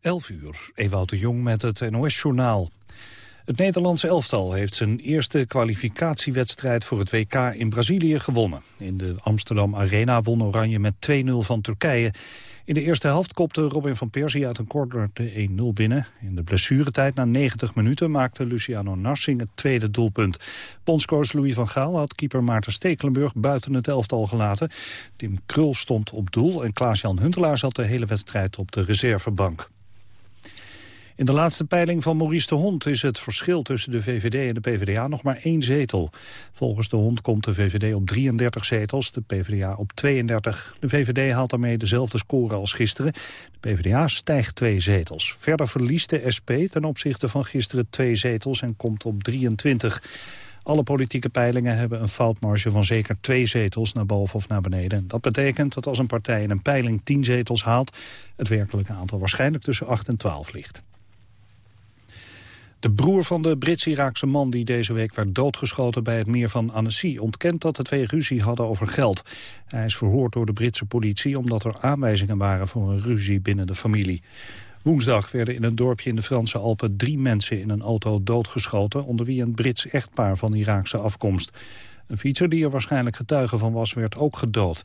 11 uur, Ewout de Jong met het NOS-journaal. Het Nederlandse elftal heeft zijn eerste kwalificatiewedstrijd voor het WK in Brazilië gewonnen. In de Amsterdam Arena won Oranje met 2-0 van Turkije. In de eerste helft kopte Robin van Persie uit een corner de 1-0 binnen. In de blessuretijd na 90 minuten maakte Luciano Narsing het tweede doelpunt. Bondscoach Louis van Gaal had keeper Maarten Stekelenburg buiten het elftal gelaten. Tim Krul stond op doel en Klaas-Jan Huntelaar zat de hele wedstrijd op de reservebank. In de laatste peiling van Maurice de Hond is het verschil tussen de VVD en de PvdA nog maar één zetel. Volgens de Hond komt de VVD op 33 zetels, de PvdA op 32. De VVD haalt daarmee dezelfde score als gisteren. De PvdA stijgt twee zetels. Verder verliest de SP ten opzichte van gisteren twee zetels en komt op 23. Alle politieke peilingen hebben een foutmarge van zeker twee zetels naar boven of naar beneden. Dat betekent dat als een partij in een peiling tien zetels haalt, het werkelijke aantal waarschijnlijk tussen 8 en 12 ligt. De broer van de Brits-Iraakse man die deze week werd doodgeschoten bij het meer van Annecy ontkent dat de twee ruzie hadden over geld. Hij is verhoord door de Britse politie omdat er aanwijzingen waren voor een ruzie binnen de familie. Woensdag werden in een dorpje in de Franse Alpen drie mensen in een auto doodgeschoten, onder wie een Brits echtpaar van Iraakse afkomst. Een fietser die er waarschijnlijk getuige van was, werd ook gedood.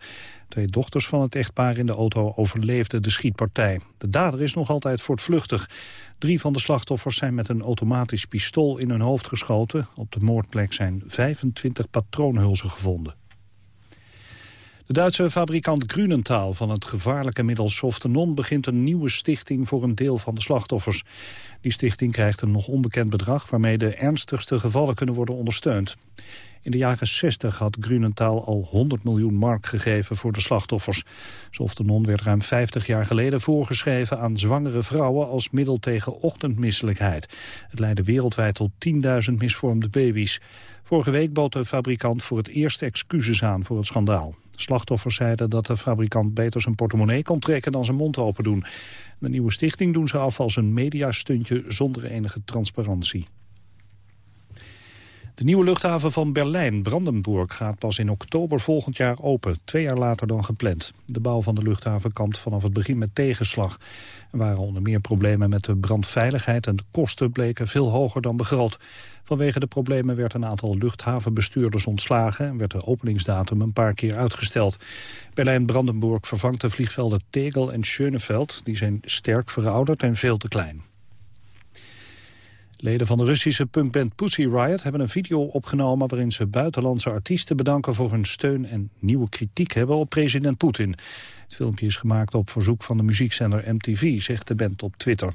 Twee dochters van het echtpaar in de auto overleefden de schietpartij. De dader is nog altijd voortvluchtig. Drie van de slachtoffers zijn met een automatisch pistool in hun hoofd geschoten. Op de moordplek zijn 25 patroonhulzen gevonden. De Duitse fabrikant Grunenthal van het gevaarlijke middel Softenon begint een nieuwe stichting voor een deel van de slachtoffers. Die stichting krijgt een nog onbekend bedrag waarmee de ernstigste gevallen kunnen worden ondersteund. In de jaren 60 had Grunenthal al 100 miljoen mark gegeven voor de slachtoffers. Softenon werd ruim 50 jaar geleden voorgeschreven aan zwangere vrouwen als middel tegen ochtendmisselijkheid. Het leidde wereldwijd tot 10.000 misvormde baby's. Vorige week bood de fabrikant voor het eerst excuses aan voor het schandaal. Slachtoffers zeiden dat de fabrikant beter zijn portemonnee kon trekken dan zijn mond open doen. De nieuwe stichting doen ze af als een mediastuntje zonder enige transparantie. De nieuwe luchthaven van Berlijn-Brandenburg gaat pas in oktober volgend jaar open. Twee jaar later dan gepland. De bouw van de luchthaven kampt vanaf het begin met tegenslag. Er waren onder meer problemen met de brandveiligheid... en de kosten bleken veel hoger dan begroot. Vanwege de problemen werd een aantal luchthavenbestuurders ontslagen... en werd de openingsdatum een paar keer uitgesteld. Berlijn-Brandenburg vervangt de vliegvelden Tegel en Schöneveld. Die zijn sterk verouderd en veel te klein. Leden van de Russische punkband Pussy Riot hebben een video opgenomen... waarin ze buitenlandse artiesten bedanken voor hun steun en nieuwe kritiek hebben op president Poetin. Het filmpje is gemaakt op verzoek van de muziekzender MTV, zegt de band op Twitter.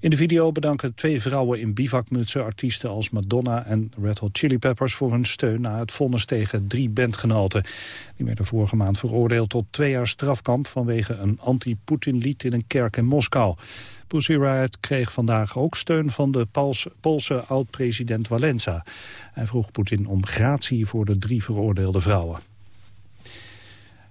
In de video bedanken twee vrouwen in bivakmutsen artiesten als Madonna en Red Hot Chili Peppers voor hun steun na het vonnis tegen drie bandgenoten. Die werden vorige maand veroordeeld tot twee jaar strafkamp vanwege een anti-Poetin lied in een kerk in Moskou. Pussy Riot kreeg vandaag ook steun van de Poolse, oud-president Walensa. Hij vroeg Poetin om gratie voor de drie veroordeelde vrouwen.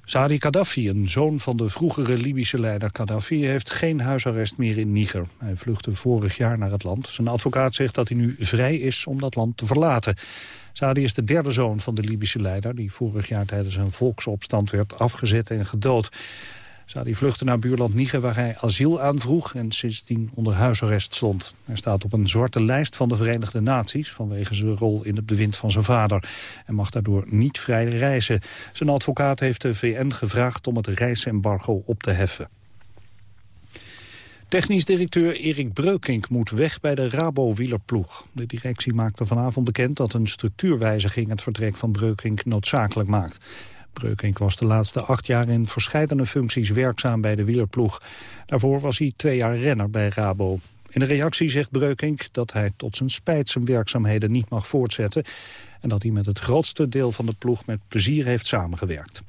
Sadi Gaddafi, een zoon van de vroegere Libische leider Gaddafi... heeft geen huisarrest meer in Niger. Hij vluchtte vorig jaar naar het land. Zijn advocaat zegt dat hij nu vrij is om dat land te verlaten. Sadi is de derde zoon van de Libische leider... die vorig jaar tijdens een volksopstand werd afgezet en gedood. Sadi vluchtte naar buurland Niger waar hij asiel aanvroeg en sindsdien onder huisarrest stond. Hij staat op een zwarte lijst van de Verenigde Naties vanwege zijn rol in het bewind van zijn vader. En mag daardoor niet vrij reizen. Zijn advocaat heeft de VN gevraagd om het reisembargo op te heffen. Technisch directeur Erik Breukink moet weg bij de Rabo-wielerploeg. De directie maakte vanavond bekend dat een structuurwijziging het vertrek van Breukink noodzakelijk maakt. Breukink was de laatste acht jaar in verschillende functies werkzaam bij de wielerploeg. Daarvoor was hij twee jaar renner bij Rabo. In de reactie zegt Breukink dat hij tot zijn spijt zijn werkzaamheden niet mag voortzetten... en dat hij met het grootste deel van de ploeg met plezier heeft samengewerkt.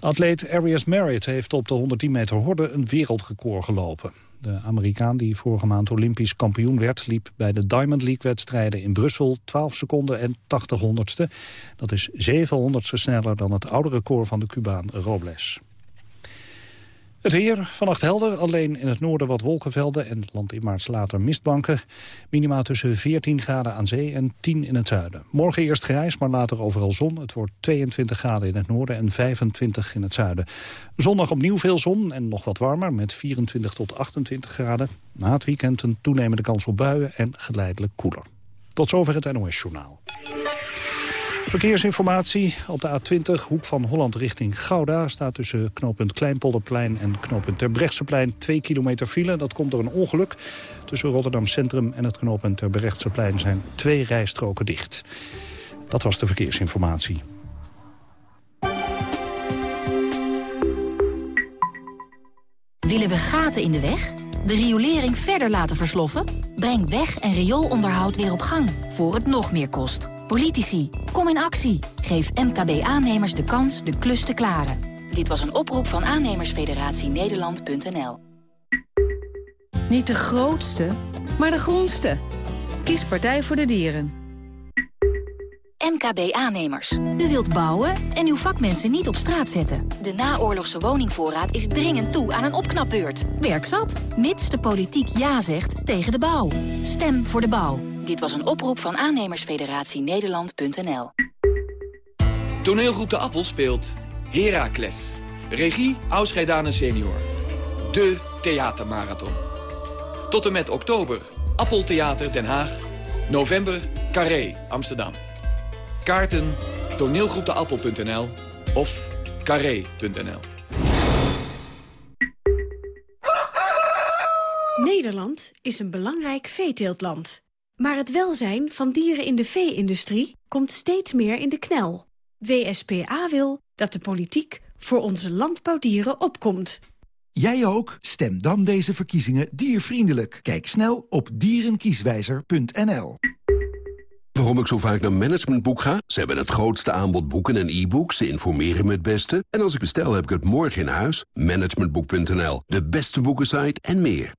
Atleet Arias Merritt heeft op de 110 meter horde een wereldrecord gelopen. De Amerikaan die vorige maand Olympisch kampioen werd... liep bij de Diamond League-wedstrijden in Brussel 12 seconden en 80 honderdste. Dat is 7 honderdste sneller dan het oude record van de Cubaan Robles. Het weer, vannacht helder, alleen in het noorden wat wolkenvelden... en land in maart later mistbanken. Minima tussen 14 graden aan zee en 10 in het zuiden. Morgen eerst grijs, maar later overal zon. Het wordt 22 graden in het noorden en 25 in het zuiden. Zondag opnieuw veel zon en nog wat warmer... met 24 tot 28 graden. Na het weekend een toenemende kans op buien en geleidelijk koeler. Tot zover het NOS-journaal. Verkeersinformatie op de A20, hoek van Holland richting Gouda... staat tussen knooppunt Kleinpolderplein en knooppunt Terbrechtseplein 2 kilometer file. Dat komt door een ongeluk. Tussen Rotterdam Centrum en het knooppunt Terbrechtseplein zijn twee rijstroken dicht. Dat was de verkeersinformatie. Willen we gaten in de weg? De riolering verder laten versloffen? Breng weg- en rioolonderhoud weer op gang, voor het nog meer kost. Politici, kom in actie. Geef MKB-aannemers de kans de klus te klaren. Dit was een oproep van aannemersfederatie Nederland.nl. Niet de grootste, maar de groenste. Kies Partij voor de Dieren. MKB-aannemers. U wilt bouwen en uw vakmensen niet op straat zetten. De naoorlogse woningvoorraad is dringend toe aan een opknapbeurt. Werk zat, mits de politiek ja zegt tegen de bouw. Stem voor de bouw. Dit was een oproep van aannemersfederatie Nederland.nl. Toneelgroep De Appel speelt Heracles. Regie Ausgeidane senior. De theatermarathon. Tot en met oktober Appeltheater Den Haag. November Carré Amsterdam. Kaarten toneelgroepdeappel.nl of carré.nl. Nederland is een belangrijk veeteeltland. Maar het welzijn van dieren in de vee-industrie komt steeds meer in de knel. WSPA wil dat de politiek voor onze landbouwdieren opkomt. Jij ook? Stem dan deze verkiezingen diervriendelijk. Kijk snel op dierenkieswijzer.nl. Waarom ik zo vaak naar Managementboek ga? Ze hebben het grootste aanbod boeken en e-books. Ze informeren me het beste. En als ik bestel, heb ik het morgen in huis. Managementboek.nl, de beste boekensite en meer.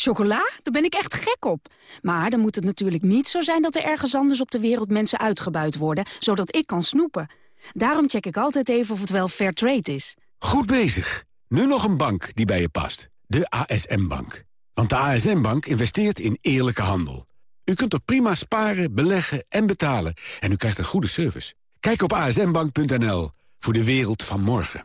Chocola? Daar ben ik echt gek op. Maar dan moet het natuurlijk niet zo zijn dat er ergens anders op de wereld mensen uitgebuit worden, zodat ik kan snoepen. Daarom check ik altijd even of het wel fair trade is. Goed bezig. Nu nog een bank die bij je past. De ASM-bank. Want de ASM-bank investeert in eerlijke handel. U kunt er prima sparen, beleggen en betalen. En u krijgt een goede service. Kijk op asmbank.nl voor de wereld van morgen.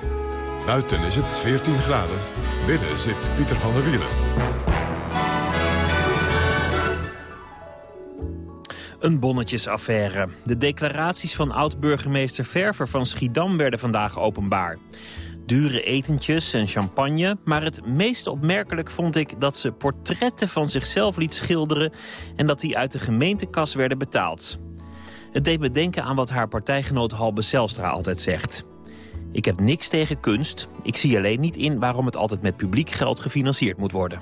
Buiten is het 14 graden, binnen zit Pieter van der Wielen. Een bonnetjesaffaire. De declaraties van oud-burgemeester Verver van Schiedam werden vandaag openbaar. Dure etentjes en champagne, maar het meest opmerkelijk vond ik dat ze portretten van zichzelf liet schilderen en dat die uit de gemeentekas werden betaald. Het deed me denken aan wat haar partijgenoot Halbe Zelstra altijd zegt. Ik heb niks tegen kunst, ik zie alleen niet in waarom het altijd met publiek geld gefinancierd moet worden.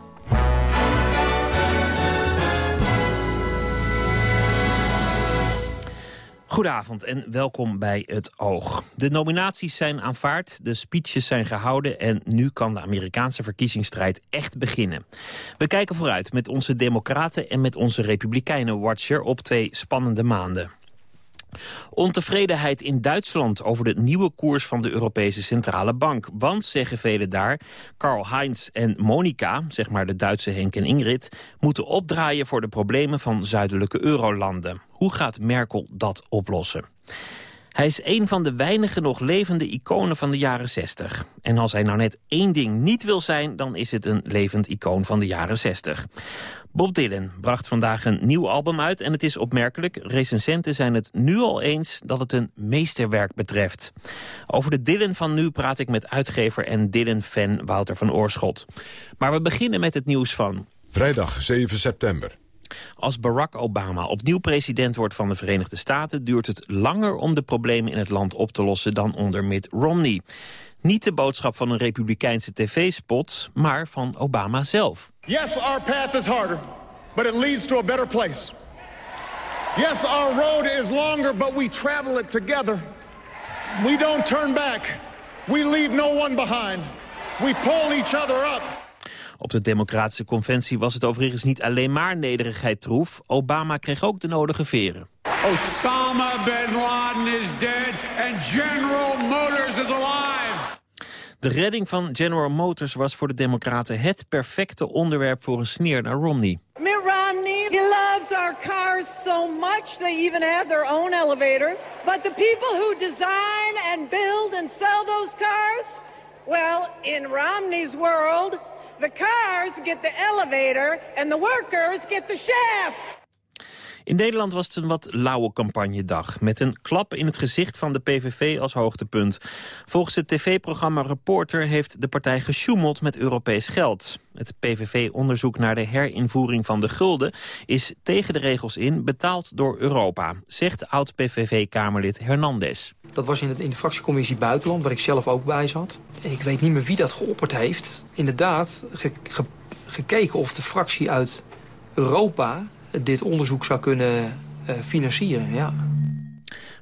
Goedenavond en welkom bij Het Oog. De nominaties zijn aanvaard, de speeches zijn gehouden... en nu kan de Amerikaanse verkiezingsstrijd echt beginnen. We kijken vooruit met onze democraten en met onze republikeinen-watcher... op twee spannende maanden. Ontevredenheid in Duitsland over de nieuwe koers van de Europese Centrale Bank. Want, zeggen velen daar, Karl-Heinz en Monika, zeg maar de Duitse Henk en Ingrid... moeten opdraaien voor de problemen van zuidelijke eurolanden. Hoe gaat Merkel dat oplossen? Hij is een van de weinige nog levende iconen van de jaren 60. En als hij nou net één ding niet wil zijn... dan is het een levend icoon van de jaren 60. Bob Dylan bracht vandaag een nieuw album uit... en het is opmerkelijk, recensenten zijn het nu al eens... dat het een meesterwerk betreft. Over de Dylan van nu praat ik met uitgever en Dylan-fan Wouter van Oorschot. Maar we beginnen met het nieuws van Vrijdag 7 september. Als Barack Obama opnieuw president wordt van de Verenigde Staten... duurt het langer om de problemen in het land op te lossen dan onder Mitt Romney. Niet de boodschap van een republikeinse tv-spot, maar van Obama zelf. Yes, our path is harder, but it leads to a better place. Yes, our road is longer, but we travel it together. We don't turn back. We leave no one behind. We pull each other up. Op de democratische conventie was het overigens niet alleen maar nederigheid troef. Obama kreeg ook de nodige veren. Osama bin Laden is dead and General Motors is alive. De redding van General Motors was voor de democraten het perfecte onderwerp voor een sneer naar Romney. Mitt Romney, he loves our cars so much they even have their own elevator. But the people who design and build and sell those cars, well, in Romney's world, the cars get the elevator and the workers get the shaft. In Nederland was het een wat lauwe campagnedag... met een klap in het gezicht van de PVV als hoogtepunt. Volgens het tv-programma Reporter heeft de partij gesjoemeld met Europees geld. Het PVV-onderzoek naar de herinvoering van de gulden... is tegen de regels in betaald door Europa, zegt oud-PVV-kamerlid Hernandez. Dat was in, de fractiecommissie Buitenland, waar ik zelf ook bij zat. En ik weet niet meer wie dat geopperd heeft. Inderdaad, gekeken of de fractie uit Europa dit onderzoek zou kunnen uh, financieren. Ja.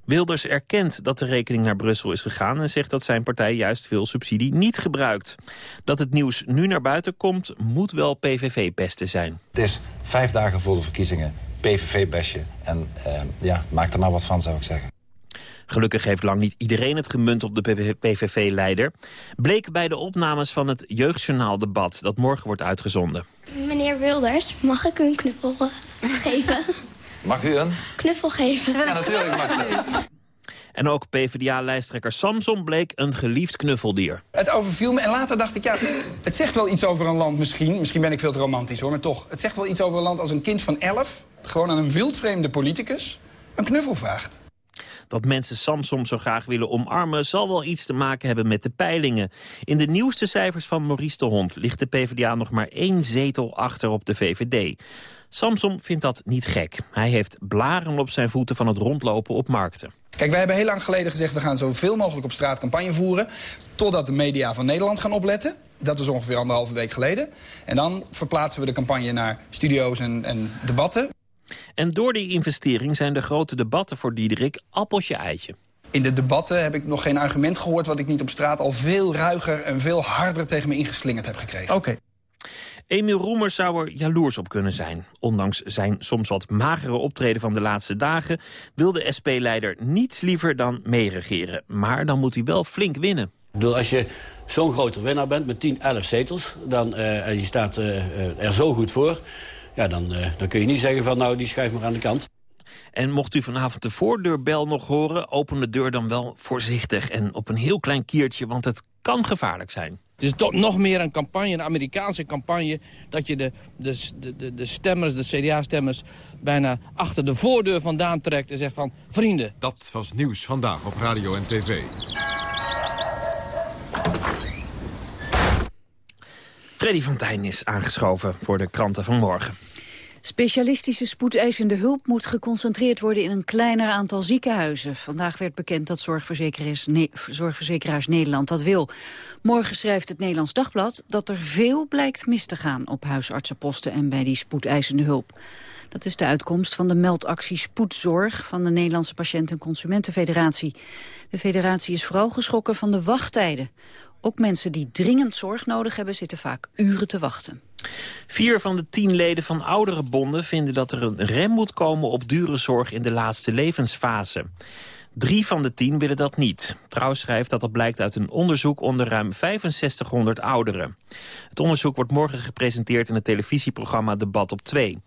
Wilders erkent dat de rekening naar Brussel is gegaan... en zegt dat zijn partij juist veel subsidie niet gebruikt. Dat het nieuws nu naar buiten komt, moet wel PVV-pesten zijn. Het is vijf dagen voor de verkiezingen, PVV-bestje. En uh, ja, maak er maar wat van, zou ik zeggen. Gelukkig heeft lang niet iedereen het gemunt op de PVV-leider. Bleek bij de opnames van het Jeugdjournaal-debat dat morgen wordt uitgezonden. Meneer Wilders, mag ik u een knuffel eh, geven? Mag u een? Knuffel geven. Ja, natuurlijk mag En ook PvdA-lijsttrekker Samson bleek een geliefd knuffeldier. Het overviel me en later dacht ik, ja, het zegt wel iets over een land misschien. Misschien ben ik veel te romantisch hoor, maar toch. Het zegt wel iets over een land als een kind van elf... gewoon aan een wildvreemde politicus een knuffel vraagt. Dat mensen Samsom zo graag willen omarmen... zal wel iets te maken hebben met de peilingen. In de nieuwste cijfers van Maurice de Hond... ligt de PvdA nog maar één zetel achter op de VVD. Samsom vindt dat niet gek. Hij heeft blaren op zijn voeten van het rondlopen op markten. Kijk, wij hebben heel lang geleden gezegd... we gaan zoveel mogelijk op straat campagne voeren... totdat de media van Nederland gaan opletten. Dat is ongeveer anderhalve week geleden. En dan verplaatsen we de campagne naar studio's en, en debatten. En door die investering zijn de grote debatten voor Diederik appeltje-eitje. In de debatten heb ik nog geen argument gehoord... wat ik niet op straat al veel ruiger en veel harder tegen me ingeslingerd heb gekregen. Oké. Emiel Roemer zou er jaloers op kunnen zijn. Ondanks zijn soms wat magere optreden van de laatste dagen... wil de SP-leider niets liever dan meeregeren. Maar dan moet hij wel flink winnen. Ik bedoel, als je zo'n grote winnaar bent met 10, 11 zetels... Dan, uh, en je staat uh, er zo goed voor ja, dan, uh, dan kun je niet zeggen van nou, die schuif maar aan de kant. En mocht u vanavond de voordeurbel nog horen... open de deur dan wel voorzichtig en op een heel klein kiertje... want het kan gevaarlijk zijn. Het is toch nog meer een campagne, een Amerikaanse campagne... dat je de, de, de, de stemmers, de CDA-stemmers... bijna achter de voordeur vandaan trekt en zegt van... vrienden. Dat was nieuws vandaag op radio en tv. Freddy van is aangeschoven voor de kranten van morgen. Specialistische spoedeisende hulp moet geconcentreerd worden in een kleiner aantal ziekenhuizen. Vandaag werd bekend dat zorgverzekeraars, zorgverzekeraars Nederland dat wil. Morgen schrijft het Nederlands Dagblad dat er veel blijkt mis te gaan op huisartsenposten en bij die spoedeisende hulp. Dat is de uitkomst van de meldactie Spoedzorg van de Nederlandse Patiënten- en Consumentenfederatie. De federatie is vooral geschrokken van de wachttijden. Ook mensen die dringend zorg nodig hebben zitten vaak uren te wachten. Vier van de tien leden van oudere bonden vinden dat er een rem moet komen op dure zorg in de laatste levensfase. Drie van de tien willen dat niet. Trouw schrijft dat dat blijkt uit een onderzoek onder ruim 6500 ouderen. Het onderzoek wordt morgen gepresenteerd in het televisieprogramma Debat op 2.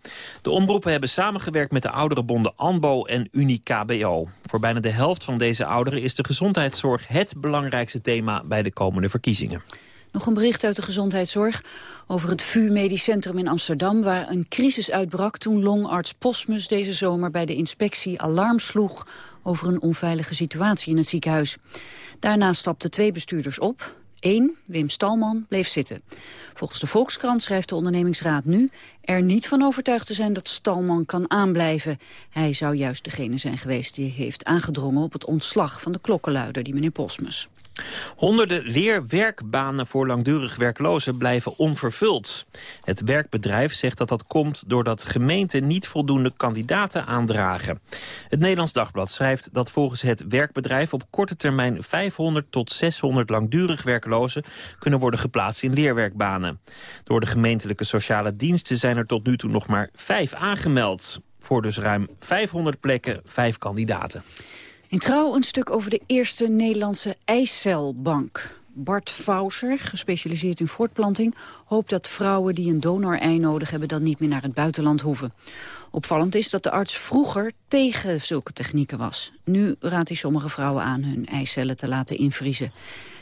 De omroepen hebben samengewerkt met de ouderenbonden ANBO en UniKBO. Voor bijna de helft van deze ouderen is de gezondheidszorg het belangrijkste thema bij de komende verkiezingen. Nog een bericht uit de gezondheidszorg over het VU Medisch Centrum in Amsterdam... waar een crisis uitbrak toen longarts Posmus deze zomer bij de inspectie alarm sloeg over een onveilige situatie in het ziekenhuis. Daarna stapten twee bestuurders op. Eén, Wim Stalman, bleef zitten. Volgens de Volkskrant schrijft de ondernemingsraad nu er niet van overtuigd te zijn dat Stalman kan aanblijven. Hij zou juist degene zijn geweest die heeft aangedrongen op het ontslag van de klokkenluider, die meneer Posmus. Honderden leerwerkbanen voor langdurig werklozen blijven onvervuld. Het werkbedrijf zegt dat dat komt doordat gemeenten niet voldoende kandidaten aandragen. Het Nederlands Dagblad schrijft dat volgens het werkbedrijf op korte termijn 500 tot 600 langdurig werklozen kunnen worden geplaatst in leerwerkbanen. Door de gemeentelijke sociale diensten zijn er tot nu toe nog maar vijf aangemeld. Voor dus ruim 500 plekken vijf kandidaten. In Trouw een stuk over de eerste Nederlandse eicelbank. Bart Fauser, gespecialiseerd in voortplanting... hoopt dat vrouwen die een donor-ei nodig hebben... dan niet meer naar het buitenland hoeven. Opvallend is dat de arts vroeger tegen zulke technieken was. Nu raadt hij sommige vrouwen aan hun eicellen te laten invriezen.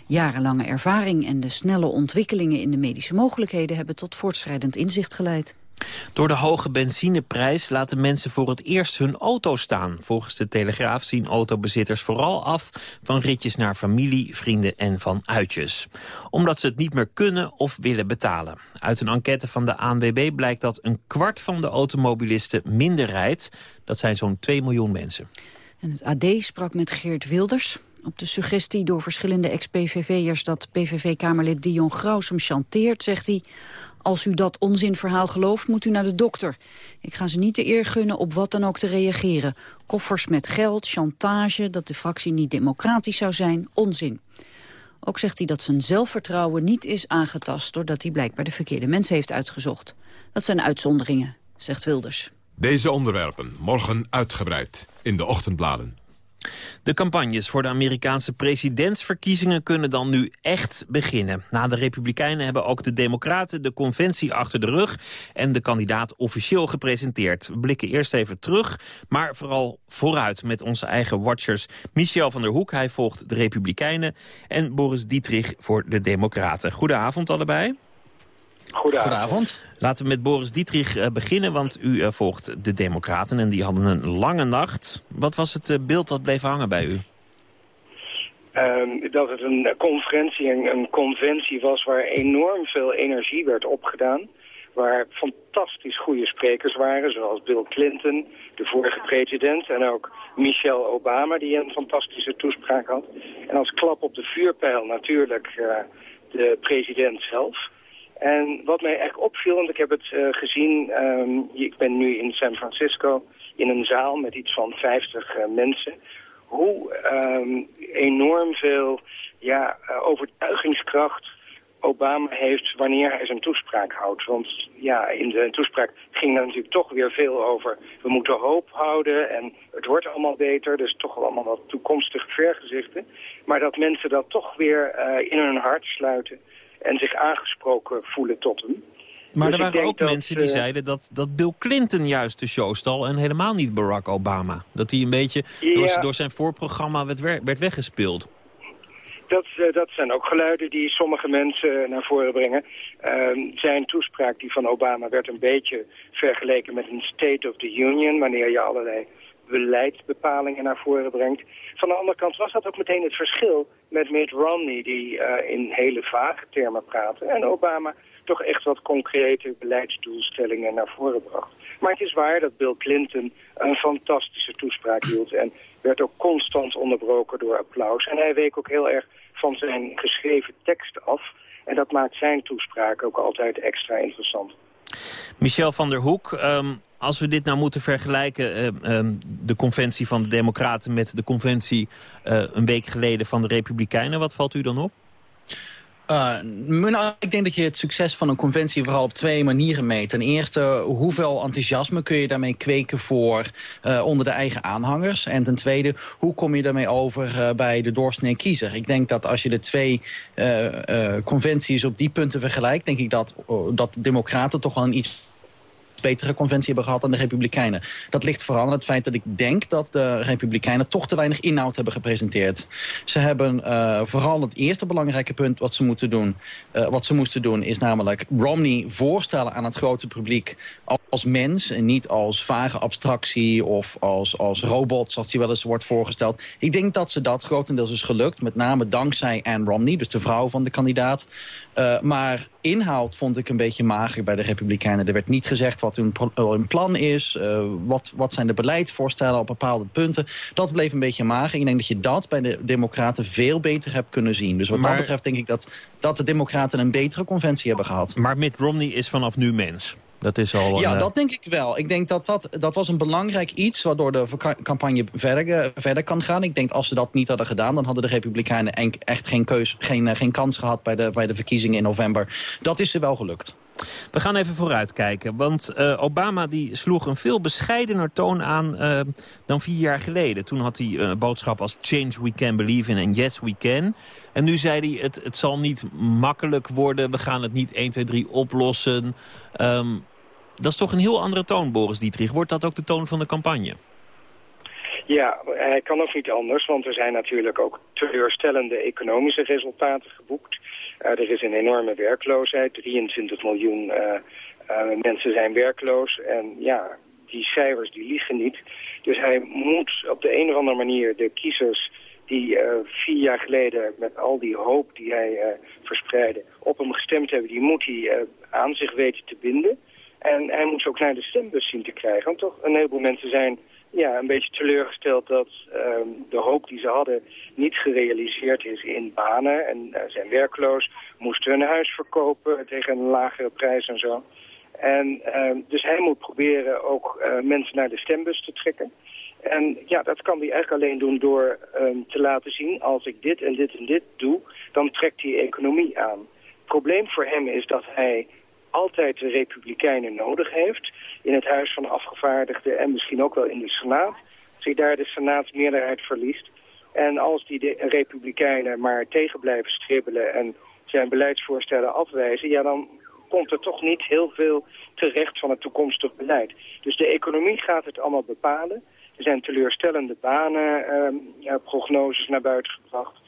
Jarenlange ervaring en de snelle ontwikkelingen in de medische mogelijkheden... hebben tot voortschrijdend inzicht geleid. Door de hoge benzineprijs laten mensen voor het eerst hun auto staan. Volgens de Telegraaf zien autobezitters vooral af van ritjes naar familie, vrienden en van uitjes. Omdat ze het niet meer kunnen of willen betalen. Uit een enquête van de ANWB blijkt dat een kwart van de automobilisten minder rijdt. Dat zijn zo'n 2 miljoen mensen. En het AD sprak met Geert Wilders. Op de suggestie door verschillende ex-PVV'ers dat PVV-kamerlid Dion Graus hem chanteert, zegt hij... Als u dat onzinverhaal gelooft, moet u naar de dokter. Ik ga ze niet de eer gunnen op wat dan ook te reageren. Koffers met geld, chantage, dat de fractie niet democratisch zou zijn, onzin. Ook zegt hij dat zijn zelfvertrouwen niet is aangetast... doordat hij blijkbaar de verkeerde mensen heeft uitgezocht. Dat zijn uitzonderingen, zegt Wilders. Deze onderwerpen morgen uitgebreid in de ochtendbladen. De campagnes voor de Amerikaanse presidentsverkiezingen kunnen dan nu echt beginnen. Na de Republikeinen hebben ook de Democraten de conventie achter de rug en de kandidaat officieel gepresenteerd. We blikken eerst even terug, maar vooral vooruit met onze eigen watchers. Michel van der Hoek, hij volgt de Republikeinen en Boris Dietrich voor de Democraten. Goedenavond allebei. Goedenavond. Laten we met Boris Dietrich uh, beginnen, want u uh, volgt de Democraten... en die hadden een lange nacht. Wat was het uh, beeld dat bleef hangen bij u? Um, dat het een conferentie, een, een conventie was waar enorm veel energie werd opgedaan. Waar fantastisch goede sprekers waren, zoals Bill Clinton, de vorige president... en ook Michelle Obama, die een fantastische toespraak had. En als klap op de vuurpijl natuurlijk de president zelf... En wat mij echt opviel, want ik heb het uh, gezien, um, ik ben nu in San Francisco in een zaal met iets van 50 uh, mensen, hoe um, enorm veel ja, uh, overtuigingskracht Obama heeft wanneer hij zijn toespraak houdt. Want ja, in de toespraak ging er natuurlijk toch weer veel over... we moeten hoop houden en het wordt allemaal beter. Dus toch allemaal wat toekomstige vergezichten. Maar dat mensen dat toch weer in hun hart sluiten en zich aangesproken voelen tot hem. Maar dus er waren ook mensen die uh, zeiden dat, dat Bill Clinton juist de show stal... en helemaal niet Barack Obama. Dat hij een beetje ja. door, door, zijn voorprogramma werd, werd weggespeeld. Dat, uh, dat zijn ook geluiden die sommige mensen naar voren brengen. Uh, zijn toespraak die van Obama werd een beetje vergeleken met een State of the Union... wanneer je allerlei beleidsbepalingen naar voren brengt. Van de andere kant was dat ook meteen het verschil met Mitt Romney... die uh, in hele vage termen praatte. En Obama toch echt wat concrete beleidsdoelstellingen naar voren bracht. Maar het is waar dat Bill Clinton een fantastische toespraak hield... en werd ook constant onderbroken door applaus. En hij week ook heel erg van zijn geschreven tekst af. En dat maakt zijn toespraak ook altijd extra interessant. Michel van der Hoek, um, als we dit nou moeten vergelijken, uh, uh, de conventie van de Democraten met de conventie uh, een week geleden van de Republikeinen, wat valt u dan op? Nou, ik denk dat je het succes van een conventie vooral op twee manieren meet. Ten eerste, hoeveel enthousiasme kun je daarmee kweken voor uh, onder de eigen aanhangers? En ten tweede, hoe kom je daarmee over uh, bij de doorsnee kiezer? Ik denk dat als je de twee conventies op die punten vergelijkt... denk ik dat, dat democraten toch wel een iets betere conventie hebben gehad dan de Republikeinen. Dat ligt vooral aan het feit dat ik denk dat de Republikeinen toch te weinig inhoud hebben gepresenteerd. Ze hebben uh, vooral het eerste belangrijke punt wat ze moeten doen, uh, wat ze moesten doen, is namelijk Romney voorstellen aan het grote publiek als mens en niet als vage abstractie of als, als robot, zoals die wel eens wordt voorgesteld. Ik denk dat ze dat grotendeels is gelukt, met name dankzij Anne Romney, dus de vrouw van de kandidaat. Uh, maar inhoud vond ik een beetje mager bij de Republikeinen. Er werd niet gezegd wat hun, hun plan is, uh, wat, wat zijn de beleidsvoorstellen op bepaalde punten. Dat bleef een beetje mager. Ik denk dat je dat bij de Democraten veel beter hebt kunnen zien. Dus wat maar, dat betreft denk ik dat, dat de Democraten een betere conventie hebben gehad. Maar Mitt Romney is vanaf nu mens. Dat is al ja, uh... dat denk ik wel. Ik denk dat, dat dat was een belangrijk iets... waardoor de campagne verder, verder kan gaan. Ik denk als ze dat niet hadden gedaan... dan hadden de Republikeinen echt geen, keus, geen, geen kans gehad... Bij de, bij de verkiezingen in november. Dat is ze wel gelukt. We gaan even vooruitkijken, want uh, Obama die sloeg een veel bescheidener toon aan uh, dan vier jaar geleden. Toen had hij een uh, boodschap als change we can believe in en yes we can. En nu zei hij het, het zal niet makkelijk worden, we gaan het niet 1, 2, 3 oplossen. Um, dat is toch een heel andere toon, Boris Dietrich. Wordt dat ook de toon van de campagne? Ja, hij kan ook niet anders, want er zijn natuurlijk ook teleurstellende economische resultaten geboekt. Uh, er is een enorme werkloosheid, 23 miljoen uh, uh, mensen zijn werkloos en ja, die cijfers die liegen niet. Dus hij moet op de een of andere manier de kiezers die vier jaar geleden met al die hoop die hij verspreidde op hem gestemd hebben, die moet hij aan zich weten te binden. En hij moet ze ook naar de stembus zien te krijgen. Want toch een heleboel mensen zijn ja, een beetje teleurgesteld dat um, de hoop die ze hadden niet gerealiseerd is in banen. En uh, zijn werkloos, moesten hun huis verkopen tegen een lagere prijs en zo. En uh, dus hij moet proberen ook uh, mensen naar de stembus te trekken. En ja, dat kan hij eigenlijk alleen doen door um, te laten zien... als ik dit en dit en dit doe, dan trekt die economie aan. Het probleem voor hem is dat hij altijd de Republikeinen nodig heeft... in het Huis van Afgevaardigden en misschien ook wel in de Senaat... als hij daar de Senaatsmeerderheid verliest. En als die de Republikeinen maar tegen blijven stribbelen... en zijn beleidsvoorstellen afwijzen... ja, dan komt er toch niet heel veel terecht van het toekomstig beleid. Dus de economie gaat het allemaal bepalen. Er zijn teleurstellende banen, uh, ja, prognoses naar buiten gebracht.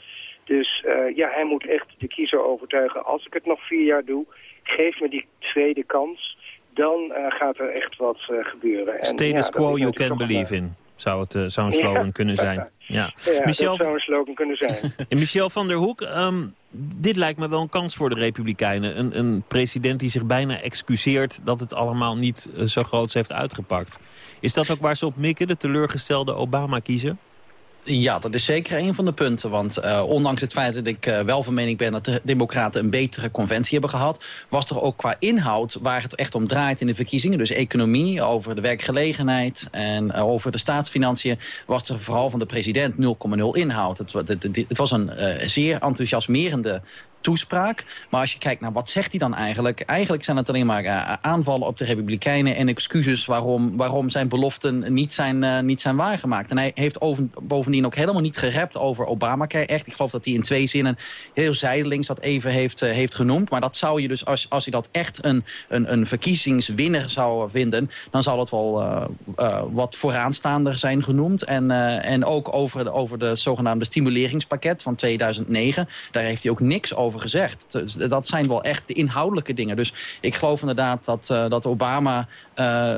Dus uh, ja, hij moet echt de kiezer overtuigen. Als ik het nog vier jaar doe, geef me die tweede kans, dan uh, gaat er echt wat uh, gebeuren. Status ja, quo you can believe in, zou, het, uh, zou een slogan ja. kunnen zijn. Ja, ja Michel... dat zou een slogan kunnen zijn. en Michel van der Hoek, um, dit lijkt me wel een kans voor de Republikeinen. Een, een president die zich bijna excuseert dat het allemaal niet zo groots heeft uitgepakt. Is dat ook waar ze op mikken, de teleurgestelde Obama-kiezer? Ja, dat is zeker een van de punten. Want uh, ondanks het feit dat ik uh, wel van mening ben dat de democraten een betere conventie hebben gehad... was er ook qua inhoud waar het echt om draait in de verkiezingen. Dus economie, over de werkgelegenheid en uh, over de staatsfinanciën... was er vooral van de president 0,0 inhoud. Het, het, het, het was een zeer enthousiasmerende toespraak. Maar als je kijkt naar wat zegt hij dan eigenlijk... eigenlijk zijn het alleen maar uh, aanvallen op de Republikeinen... en excuses waarom, waarom zijn beloften niet zijn, uh, niet zijn waargemaakt. En hij heeft bovendien ook helemaal niet gerept over Obamacare. Echt, ik geloof dat hij in twee zinnen heel zijdelings dat even heeft, uh, heeft genoemd. Maar dat zou je dus, als, als hij dat echt een, een, een verkiezingswinner zou vinden... dan zou dat wel wat vooraanstaander zijn genoemd. En, en ook over de, over de zogenaamde stimuleringspakket van 2009. Daar heeft hij ook niks over over gezegd. Dat zijn wel echt de inhoudelijke dingen. Dus ik geloof inderdaad dat, uh, dat Obama uh,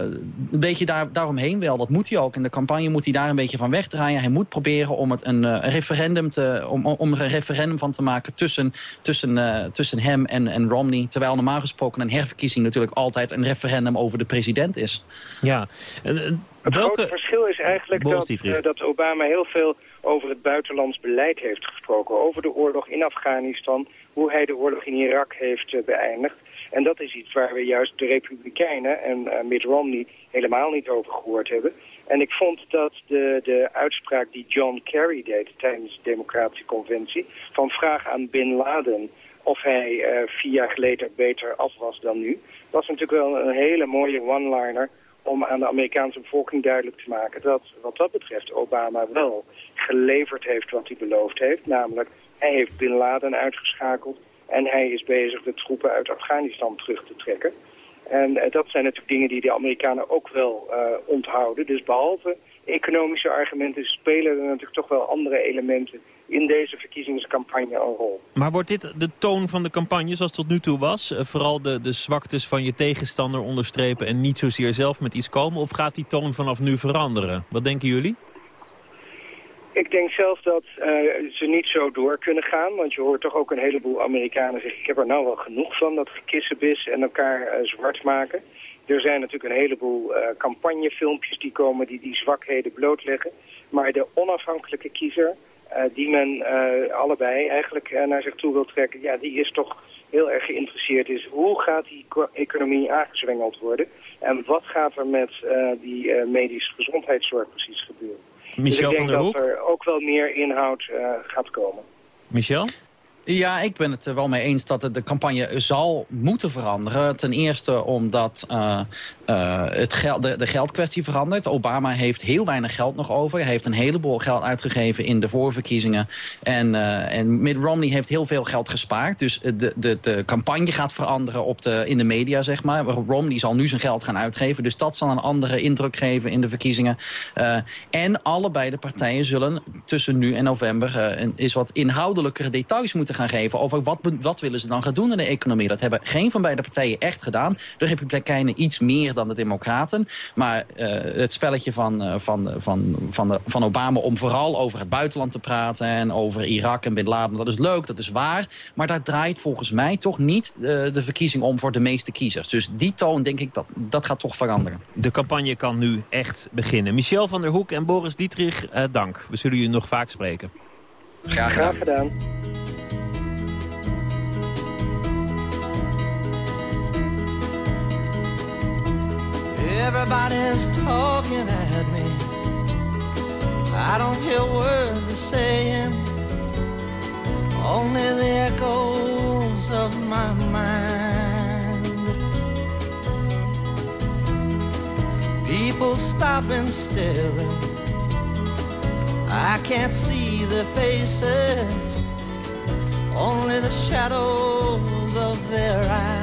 een beetje daar, daaromheen wil. Dat moet hij ook. In de campagne moet hij daar een beetje van wegdraaien. Hij moet proberen om het een, uh, referendum te, om, om er een referendum van te maken tussen, tussen, tussen hem en, en Romney. Terwijl normaal gesproken een herverkiezing natuurlijk altijd een referendum over de president is. Ja. Het grote verschil is eigenlijk dat, dat Obama heel veel over het buitenlands beleid heeft gesproken. Over de oorlog in Afghanistan, hoe hij de oorlog in Irak heeft uh, beëindigd. En dat is iets waar we juist de Republikeinen en uh, Mitt Romney helemaal niet over gehoord hebben. En ik vond dat de, de uitspraak die John Kerry deed tijdens de Democratische Conventie... van vraag aan Bin Laden of hij uh, vier jaar geleden beter af was dan nu... was natuurlijk wel een hele mooie one-liner om aan de Amerikaanse bevolking duidelijk te maken... dat wat dat betreft Obama wel geleverd heeft wat hij beloofd heeft. Namelijk, hij heeft Bin Laden uitgeschakeld en hij is bezig de troepen uit Afghanistan terug te trekken. En eh, dat zijn natuurlijk dingen die de Amerikanen ook wel uh, onthouden. Dus behalve economische argumenten spelen er natuurlijk toch wel andere elementen in deze verkiezingscampagne een rol. Maar wordt dit de toon van de campagne zoals tot nu toe was? Uh, vooral de, de zwaktes van je tegenstander onderstrepen en niet zozeer zelf met iets komen? Of gaat die toon vanaf nu veranderen? Wat denken jullie? Ik denk zelf dat uh, ze niet zo door kunnen gaan. Want je hoort toch ook een heleboel Amerikanen zeggen... ik heb er nou wel genoeg van, dat gekissenbis en elkaar uh, zwart maken. Er zijn natuurlijk een heleboel uh, campagnefilmpjes die komen... die die zwakheden blootleggen. Maar de onafhankelijke kiezer, die men allebei eigenlijk naar zich toe wil trekken... ja, die is toch heel erg geïnteresseerd is... hoe gaat die economie aangezwengeld worden... en wat gaat er met die medische gezondheidszorg precies gebeuren. Michel dus van der Hoek? dat er ook wel meer inhoud uh, gaat komen. Michel? Ja, ik ben het er wel mee eens dat de campagne zal moeten veranderen. Ten eerste omdat uh, uh, het geld, de, de, geldkwestie verandert. Obama heeft heel weinig geld nog over. Hij heeft een heleboel geld uitgegeven in de voorverkiezingen. En, uh, en Mitt Romney heeft heel veel geld gespaard. Dus de, de, de campagne gaat veranderen op de, in de media, zeg maar. Romney zal nu zijn geld gaan uitgeven. Dus dat zal een andere indruk geven in de verkiezingen. Uh, en allebei de partijen zullen tussen nu en november... Uh, is wat inhoudelijkere details moeten gaan geven... over wat, wat willen ze dan gaan doen in de economie. Dat hebben geen van beide partijen echt gedaan. De Republikeinen iets meer dan de Democraten. Maar uh, het spelletje van, uh, van, van, van, de, van Obama om vooral over het buitenland te praten... en over Irak en Bin Laden, dat is leuk, dat is waar. Maar daar draait volgens mij toch niet uh, de verkiezing om voor de meeste kiezers. Dus die toon, denk ik, dat, dat gaat toch veranderen. De campagne kan nu echt beginnen. Michel van der Hoek en Boris Dietrich, dank. We zullen jullie nog vaak spreken. Graag gedaan. Graag gedaan. Everybody's talking at me. I don't hear words they're saying, only the echoes of my mind. People stopping still. I can't see their faces, only the shadows of their eyes.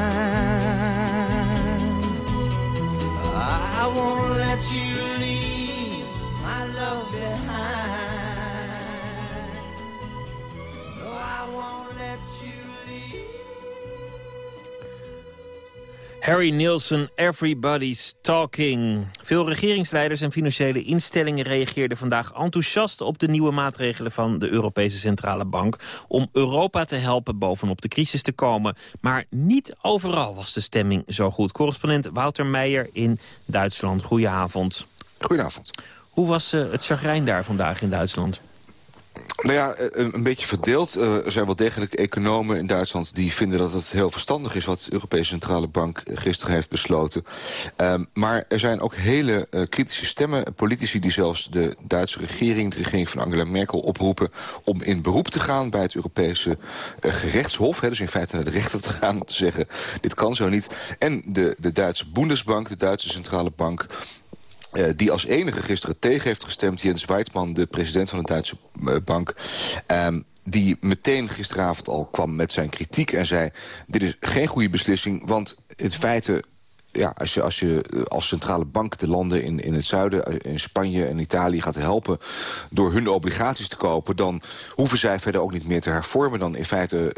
You Harry Nielsen, Everybody's Talking. Veel regeringsleiders en financiële instellingen reageerden vandaag enthousiast op de nieuwe maatregelen van de Europese Centrale Bank om Europa te helpen bovenop de crisis te komen. Maar niet overal was de stemming zo goed. Correspondent Wouter Meijer in Duitsland. Goedenavond. Goedenavond. Hoe was uh, het chagrijn daar vandaag in Duitsland? Nou ja, een, een beetje verdeeld. Uh, er zijn wel degelijk economen in Duitsland die vinden dat het heel verstandig is... wat de Europese Centrale Bank gisteren heeft besloten. Um, maar er zijn ook hele uh, kritische stemmen. Politici die zelfs de Duitse regering, de regering van Angela Merkel... oproepen om in beroep te gaan bij het Europese gerechtshof. Dus in feite naar de rechter te gaan om te zeggen... dit kan zo niet. En de, de Duitse Bundesbank, de Duitse Centrale Bank... Uh, die als enige gisteren tegen heeft gestemd. Jens Weidmann, de president van de Duitse uh, bank. Um, die meteen gisteravond al kwam met zijn kritiek en zei... dit is geen goede beslissing, want in feite ja, als je, als je als centrale bank de landen in, in het zuiden, in Spanje en Italië gaat helpen... door hun obligaties te kopen, dan hoeven zij verder ook niet meer te hervormen. Dan in feite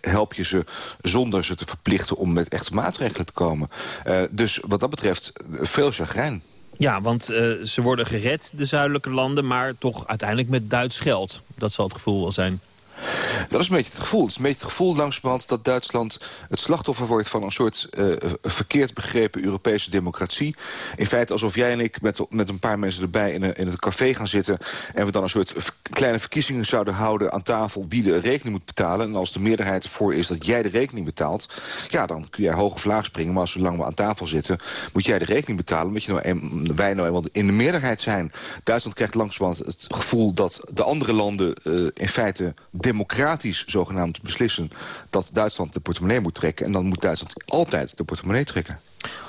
help je ze zonder ze te verplichten om met echte maatregelen te komen. Dus wat dat betreft veel chagrijn. Ja, want uh, ze worden gered, de zuidelijke landen... maar toch uiteindelijk met Duits geld. Dat zal het gevoel wel zijn. Dat is een beetje het gevoel. Het is een beetje het gevoel langzamerhand dat Duitsland het slachtoffer wordt van een soort uh, verkeerd begrepen Europese democratie. In feite alsof jij en ik met, met een paar mensen erbij in, een, in het café gaan zitten en we dan een soort kleine verkiezingen zouden houden aan tafel wie de rekening moet betalen. En als de meerderheid ervoor is dat jij de rekening betaalt, ja dan kun jij hoog of laag springen. Maar zolang we aan tafel zitten, moet jij de rekening betalen omdat je nou een, wij nou eenmaal in de meerderheid zijn. Duitsland krijgt langzamerhand het gevoel dat de andere landen uh, in feite democratisch zogenaamd beslissen... dat Duitsland de portemonnee moet trekken. En dan moet Duitsland altijd de portemonnee trekken.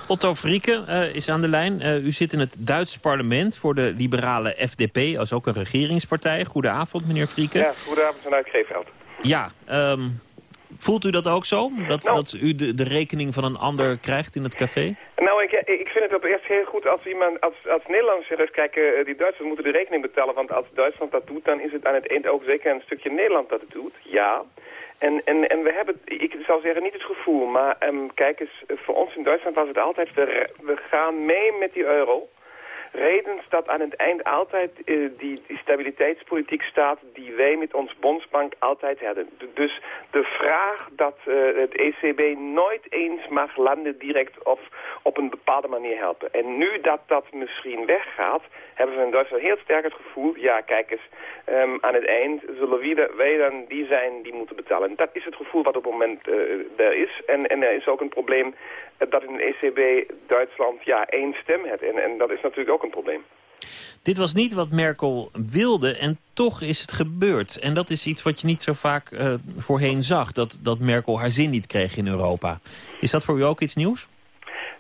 Otto Frieke uh, is aan de lijn. Uh, u zit in het Duitse parlement voor de liberale FDP... als ook een regeringspartij. Goedenavond, meneer Frieke. Ja, goedenavond vanuit Geeveld. Ja, um, Voelt u dat ook zo? Dat, nou, dat u de, de, rekening van een ander krijgt in het café? Nou, ik, ik vind het op eerst heel goed als iemand, als, als Nederlanders zegt, kijk, uh, die Duitsers moeten de rekening betalen, want als Duitsland dat doet, dan is het aan het eind ook zeker een stukje Nederland dat het doet. Ja. En, en, en we hebben, ik zou zeggen, niet het gevoel, maar um, kijk eens, voor ons in Duitsland was het altijd, we, we gaan mee met die euro reden dat aan het eind altijd uh, die, die, stabiliteitspolitiek staat die wij met ons bondsbank altijd hebben. Dus de vraag dat uh, het ECB nooit eens mag landen direct of op een bepaalde manier helpen. En nu dat dat misschien weggaat, hebben we in Duitsland heel sterk het gevoel, ja kijk eens, um, aan het eind zullen wij dan die zijn die moeten betalen. En dat is het gevoel wat op het moment uh, er is. En, en er is ook een probleem dat in de ECB Duitsland ja, één stem heeft. En, en dat is natuurlijk ook een probleem. Dit was niet wat Merkel wilde en toch is het gebeurd. En dat is iets wat je niet zo vaak uh, voorheen zag, dat, dat Merkel haar zin niet kreeg in Europa. Is dat voor u ook iets nieuws?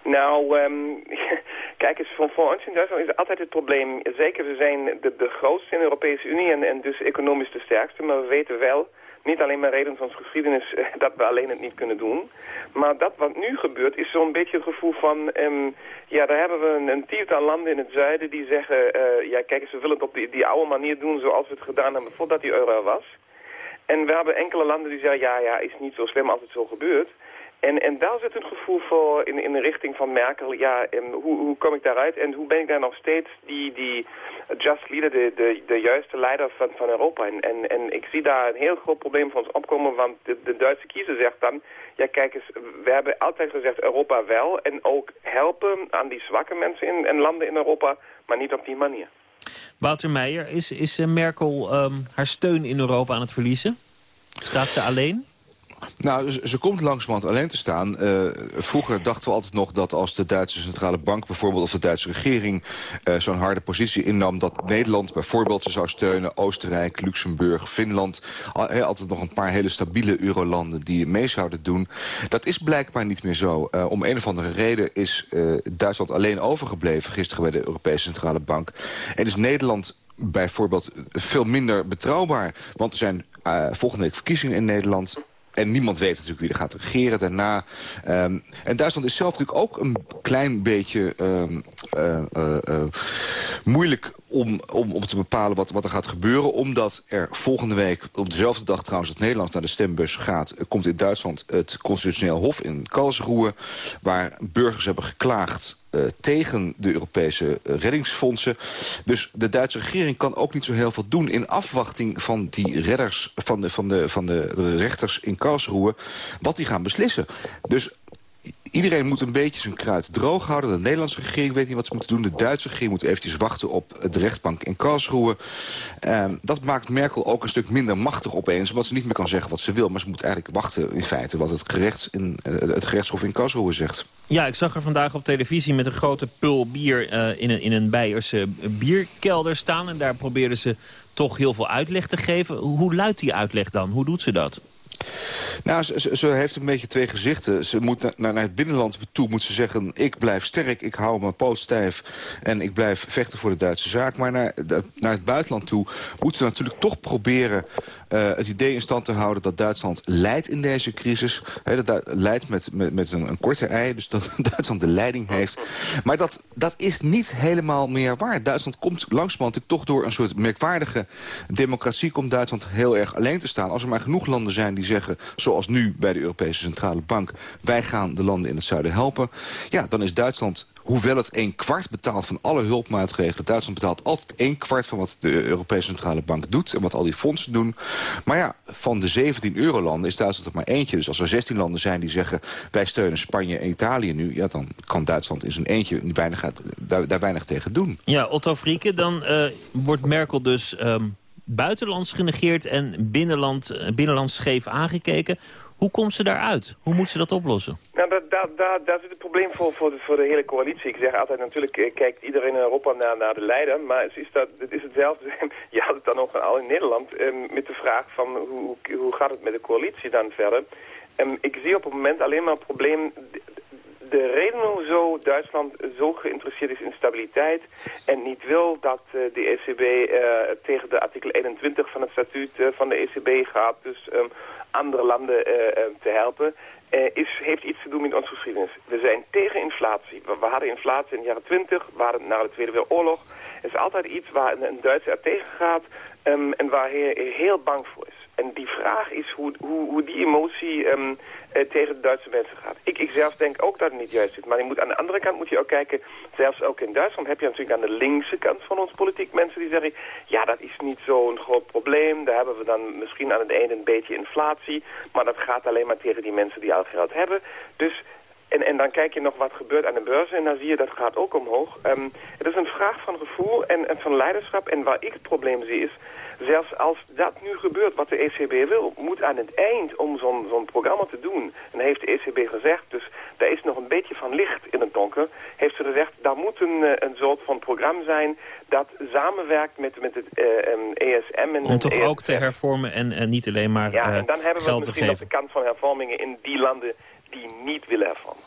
Nou, um, kijk eens, voor, voor ons in Duitsland is altijd het probleem... zeker, we zijn de, grootste in de Europese Unie en, en dus economisch de sterkste... maar we weten wel niet alleen maar reden van geschiedenis eh, dat we alleen het niet kunnen doen. Maar dat wat nu gebeurt is zo'n beetje het gevoel van... Um, ja, daar hebben we een, tiental landen in het zuiden die zeggen... Uh, ja, kijk eens, we willen het op die, die oude manier doen zoals we het gedaan hebben voordat die euro was. En we hebben enkele landen die zeggen, ja, ja, is niet zo slim als het zo gebeurt. En, en daar zit een gevoel voor in, in de richting van Merkel. Ja, hoe, hoe kom ik daaruit en hoe ben ik daar nog steeds die, die just leader, de, de, de juiste leider van, van Europa? En, en, en ik zie daar een heel groot probleem voor ons opkomen, want de, de Duitse kiezer zegt dan... Ja, kijk eens, we hebben altijd gezegd Europa wel en ook helpen aan die zwakke mensen in, en landen in Europa, maar niet op die manier. Wouter Meijer, is, is Merkel um, haar steun in Europa aan het verliezen? Staat ze alleen? Nou, ze, komt langzamerhand alleen te staan. Uh, vroeger dachten we altijd nog dat als de Duitse Centrale Bank... bijvoorbeeld of de Duitse regering uh, zo'n harde positie innam... dat Nederland bijvoorbeeld ze zou steunen... Oostenrijk, Luxemburg, Finland... Altijd nog een paar hele stabiele eurolanden die mee zouden doen. Dat is blijkbaar niet meer zo. Uh, om een of andere reden is Duitsland alleen overgebleven... gisteren bij de Europese Centrale Bank. En is Nederland bijvoorbeeld veel minder betrouwbaar. Want er zijn volgende week verkiezingen in Nederland... En niemand weet natuurlijk wie er gaat regeren daarna. Um, en Duitsland is zelf natuurlijk ook een klein beetje um, uh, moeilijk om, om, om te bepalen wat, wat er gaat gebeuren. Omdat er volgende week, op dezelfde dag trouwens dat Nederland naar de stembus gaat... komt in Duitsland het constitutioneel hof in Karlsruhe... waar burgers hebben geklaagd uh, tegen de Europese uh, reddingsfondsen. Dus de Duitse regering kan ook niet zo heel veel doen... in afwachting van die redders, van de, van de, van de rechters in Karlsruhe... wat die gaan beslissen. Dus iedereen moet een beetje zijn kruid droog houden. De Nederlandse regering weet niet wat ze moeten doen. De Duitse regering moet eventjes wachten op de rechtbank in Karlsruhe. Ehm, dat maakt Merkel ook een stuk minder machtig opeens... omdat ze niet meer kan zeggen wat ze wil. Maar ze moet eigenlijk wachten in feite wat het, gerechts in, uh, het gerechtshof in Karlsruhe zegt. Ja, ik zag er vandaag op televisie met een grote pul bier... Uh, in, een, in een Beierse bierkelder staan. En daar probeerden ze toch heel veel uitleg te geven. Hoe luidt die uitleg dan? Hoe doet ze dat? Nou, ze, heeft een beetje twee gezichten. Ze moet naar, het binnenland toe moet ze zeggen... ik blijf sterk, ik hou mijn poot stijf... en ik blijf vechten voor de Duitse zaak. Maar naar, naar het buitenland toe moet ze natuurlijk toch proberen... Uh, het idee in stand te houden dat Duitsland leidt in deze crisis. He, dat leidt met, met, met een, een, korte ei, dus dat Duitsland de leiding heeft. Maar dat, dat is niet helemaal meer waar. Duitsland komt langzamerhand toch door een soort merkwaardige democratie... komt Duitsland heel erg alleen te staan. Als er maar genoeg landen zijn die zeggen, zoals nu bij de Europese Centrale Bank... wij gaan de landen in het zuiden helpen. Ja, dan is Duitsland hoewel het een kwart betaalt van alle hulpmaatregelen... Duitsland betaalt altijd een kwart van wat de Europese Centrale Bank doet... en wat al die fondsen doen. Maar ja, van de 17 eurolanden is Duitsland er maar eentje. Dus als er 16 landen zijn die zeggen... wij steunen Spanje en Italië nu... Ja, dan kan Duitsland in zijn eentje weinig, daar, daar, weinig tegen doen. Ja, Otto Frieke, dan uh, wordt Merkel dus... Um buitenlands genegeerd en binnenland, eh, binnenlands scheef aangekeken. Hoe komt ze daaruit? Hoe moet ze dat oplossen? Nou, daar, daar zit het probleem voor, voor, de, voor de hele coalitie. Ik zeg altijd, natuurlijk eh, kijkt iedereen in Europa naar, naar de leider. Maar het is, dat, het is hetzelfde. Je had het dan ook al in Nederland eh, met de vraag van hoe, hoe gaat het met de coalitie dan verder. Ehm, ik zie op het moment alleen maar een probleem de reden hoezo Duitsland zo geïnteresseerd is in stabiliteit en niet wil dat uh, de ECB uh, tegen de artikel 21 van het statuut uh, van de ECB gaat, dus um, andere landen te helpen, is, heeft iets te doen met onze geschiedenis. We zijn tegen inflatie. We, hadden inflatie in de jaren 20, we hadden na de Tweede Wereldoorlog. Het is altijd iets waar een, een Duitser er tegen gaat um, en waar hij heel bang voor is. En die vraag is hoe, hoe, hoe die emotie tegen de Duitse mensen gaat. Ik, ik zelf denk ook dat het niet juist is. Maar je moet, aan de andere kant moet je ook kijken, zelfs ook in Duitsland heb je natuurlijk aan de linkse kant van ons politiek mensen die zeggen, ja dat is niet zo'n groot probleem. Daar hebben we dan misschien aan het einde een beetje inflatie. Maar dat gaat alleen maar tegen die mensen die al geld hebben. Dus en, en dan kijk je nog wat gebeurt aan de beurs en dan zie je dat gaat ook omhoog. Um, het is een vraag van gevoel en, en van leiderschap. En waar ik het probleem zie is, zelfs als dat nu gebeurt wat de ECB wil, moet aan het eind om zo'n zo'n programma te doen, en heeft de ECB gezegd, dus daar is nog een beetje van licht in het donker, heeft ze gezegd, daar moet een, eh, een soort van programma zijn dat samenwerkt met, met het uh, um, ESM. En om toch ESM. ook te hervormen en, en niet alleen maar Ja, uh, en dan hebben we misschien de kant van hervormingen in die landen die niet willen hervormen.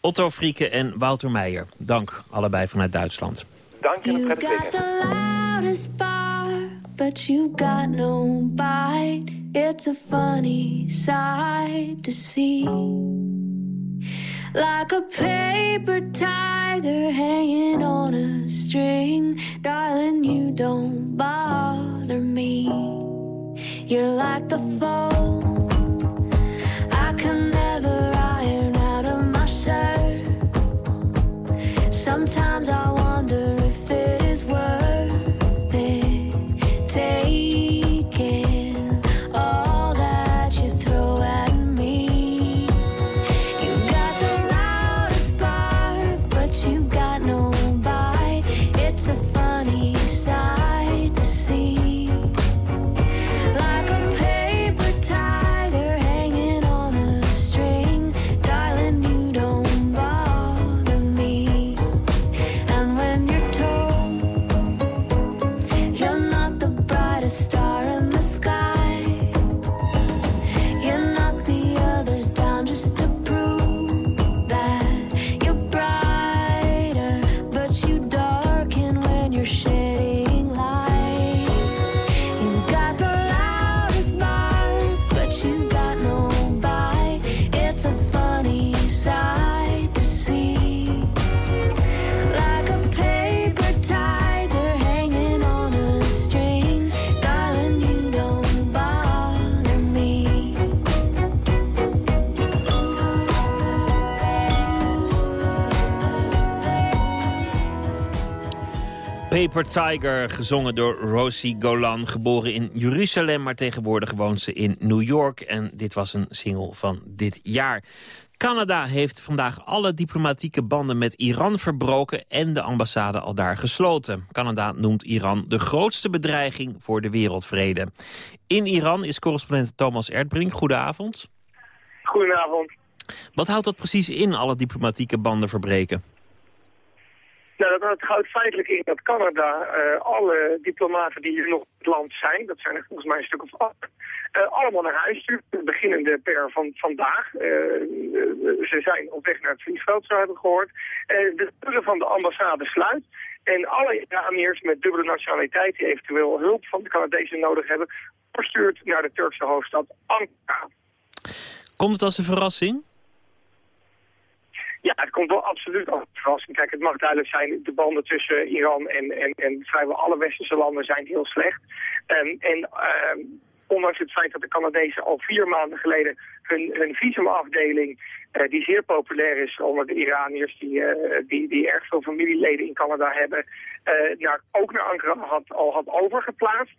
Otto Frieke en Wouter Meijer, dank allebei vanuit Duitsland. Dank en een prettig weekend. loudest bar, but you got no bite. It's a funny sight to see. Like a paper tiger hanging on a string. Darling, you don't bother me. You're like the phone. I can never iron out of my shirt. Sometimes I wonder Paper Tiger, gezongen door Rosie Golan. Geboren in Jeruzalem, maar tegenwoordig woont ze in New York. En dit was een single van dit jaar. Canada heeft vandaag alle diplomatieke banden met Iran verbroken... en de ambassade al daar gesloten. Canada noemt Iran de grootste bedreiging voor de wereldvrede. In Iran is correspondent Thomas Erdbrink. Goedenavond. Goedenavond. Wat houdt dat precies in, alle diplomatieke banden verbreken? Nou, dat, houdt feitelijk in dat Canada eh, alle diplomaten die hier nog in het land zijn, dat zijn er volgens mij een stuk of acht, eh, allemaal naar huis stuurt, beginnende per van vandaag. Eh, ze zijn op weg naar het vliegveld, zo hebben we gehoord. Eh, de deuren van de ambassade sluit. En alle Iraniërs met dubbele nationaliteit die eventueel hulp van de Canadezen nodig hebben, verstuurd naar de Turkse hoofdstad Ankara. Komt het als een verrassing? Ja, het komt wel absoluut als. Kijk, het mag duidelijk zijn, de banden tussen Iran en, en, en vrijwel alle westerse landen zijn heel slecht. Ehm, en ehm, ondanks het feit dat de Canadezen al vier maanden geleden hun visumafdeling, eh, die zeer populair is onder de Iraniërs, die, eh, die, die erg veel familieleden in Canada hebben, naar, ook naar Ankara had, al had overgeplaatst.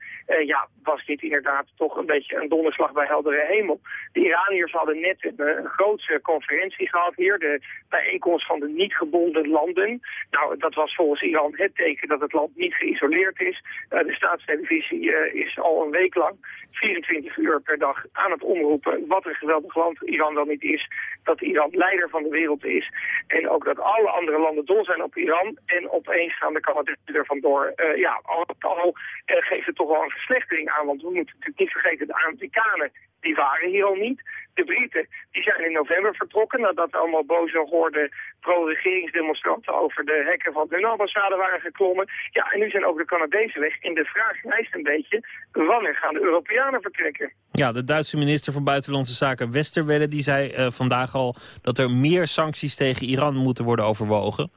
Ja, was dit inderdaad toch een beetje een donderslag bij heldere hemel. De Iraniërs hadden net een, een grootse conferentie gehad hier, de bijeenkomst van de niet gebonden landen. Nou, dat was volgens Iran het teken dat het land niet geïsoleerd is. De staatstelevisie is al een week lang 24 uur per dag aan het omroepen wat een geweldig land Iran wel niet is. Dat Iran leider van de wereld is. En ook dat alle andere landen dol zijn op Iran. En opeens gaan de Canadezen er vandoor. Eh, ja, al, al eh, geeft het toch wel een verslechtering aan. Want we moeten natuurlijk niet vergeten, de Amerikanen die waren hier al niet. De Britten die zijn in november vertrokken nadat allemaal boze hoorden pro-regeringsdemonstranten over de hekken van hun ambassade waren geklommen. Ja, en nu zijn ook de Canadezen weg. En de vraag rijst een beetje, wanneer gaan de Europeanen vertrekken? Ja, de Duitse minister van Buitenlandse Zaken Westerwelle... die zei eh, vandaag al dat er meer sancties tegen Iran moeten worden overwogen.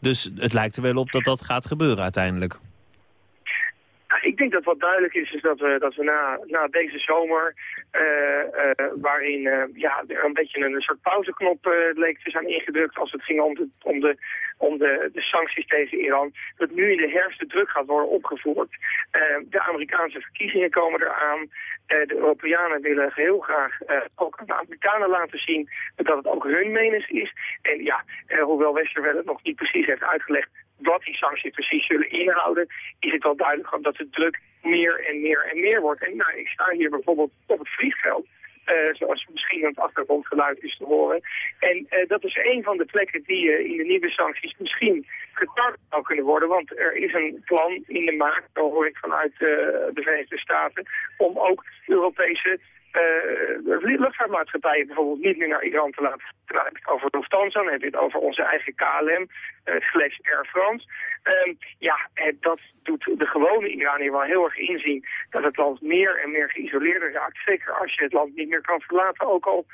Dus het lijkt er wel op dat dat gaat gebeuren uiteindelijk. Ik denk dat wat duidelijk is, is dat we, dat we na, na deze zomer, eh, eh, waarin eh, ja, er een beetje een soort pauzeknop leek te zijn ingedrukt als het ging om, de, om, de, om de, de sancties tegen Iran, dat nu in de herfst de druk gaat worden opgevoerd. Eh, de Amerikaanse verkiezingen komen eraan. Eh, de Europeanen willen heel graag ook aan de Amerikanen laten zien dat het ook hun menens is. En ja, hoewel Westerwelle het nog niet precies heeft uitgelegd wat die sancties precies zullen inhouden, is het wel duidelijk dat de druk meer en meer en meer wordt. En nou, ik sta hier bijvoorbeeld op het vliegveld. eh, zoals misschien aan het achtergrondgeluid is te horen. En eh, dat is een van de plekken die eh, in de nieuwe sancties misschien getart zou kunnen worden. Want er is een plan in de maak, dat hoor ik vanuit de Verenigde Staten, om ook Europese eh, luchtvaartmaatschappijen bijvoorbeeld niet meer naar Iran te laten. Dan heb het over Lufthansa, dan heb je het over onze eigen KLM, eh slash Air France. Ehm, ja, eh, dat doet de gewone Iranier wel heel erg inzien dat het land meer en meer geïsoleerder raakt. Zeker als je het land niet meer kan verlaten, ook al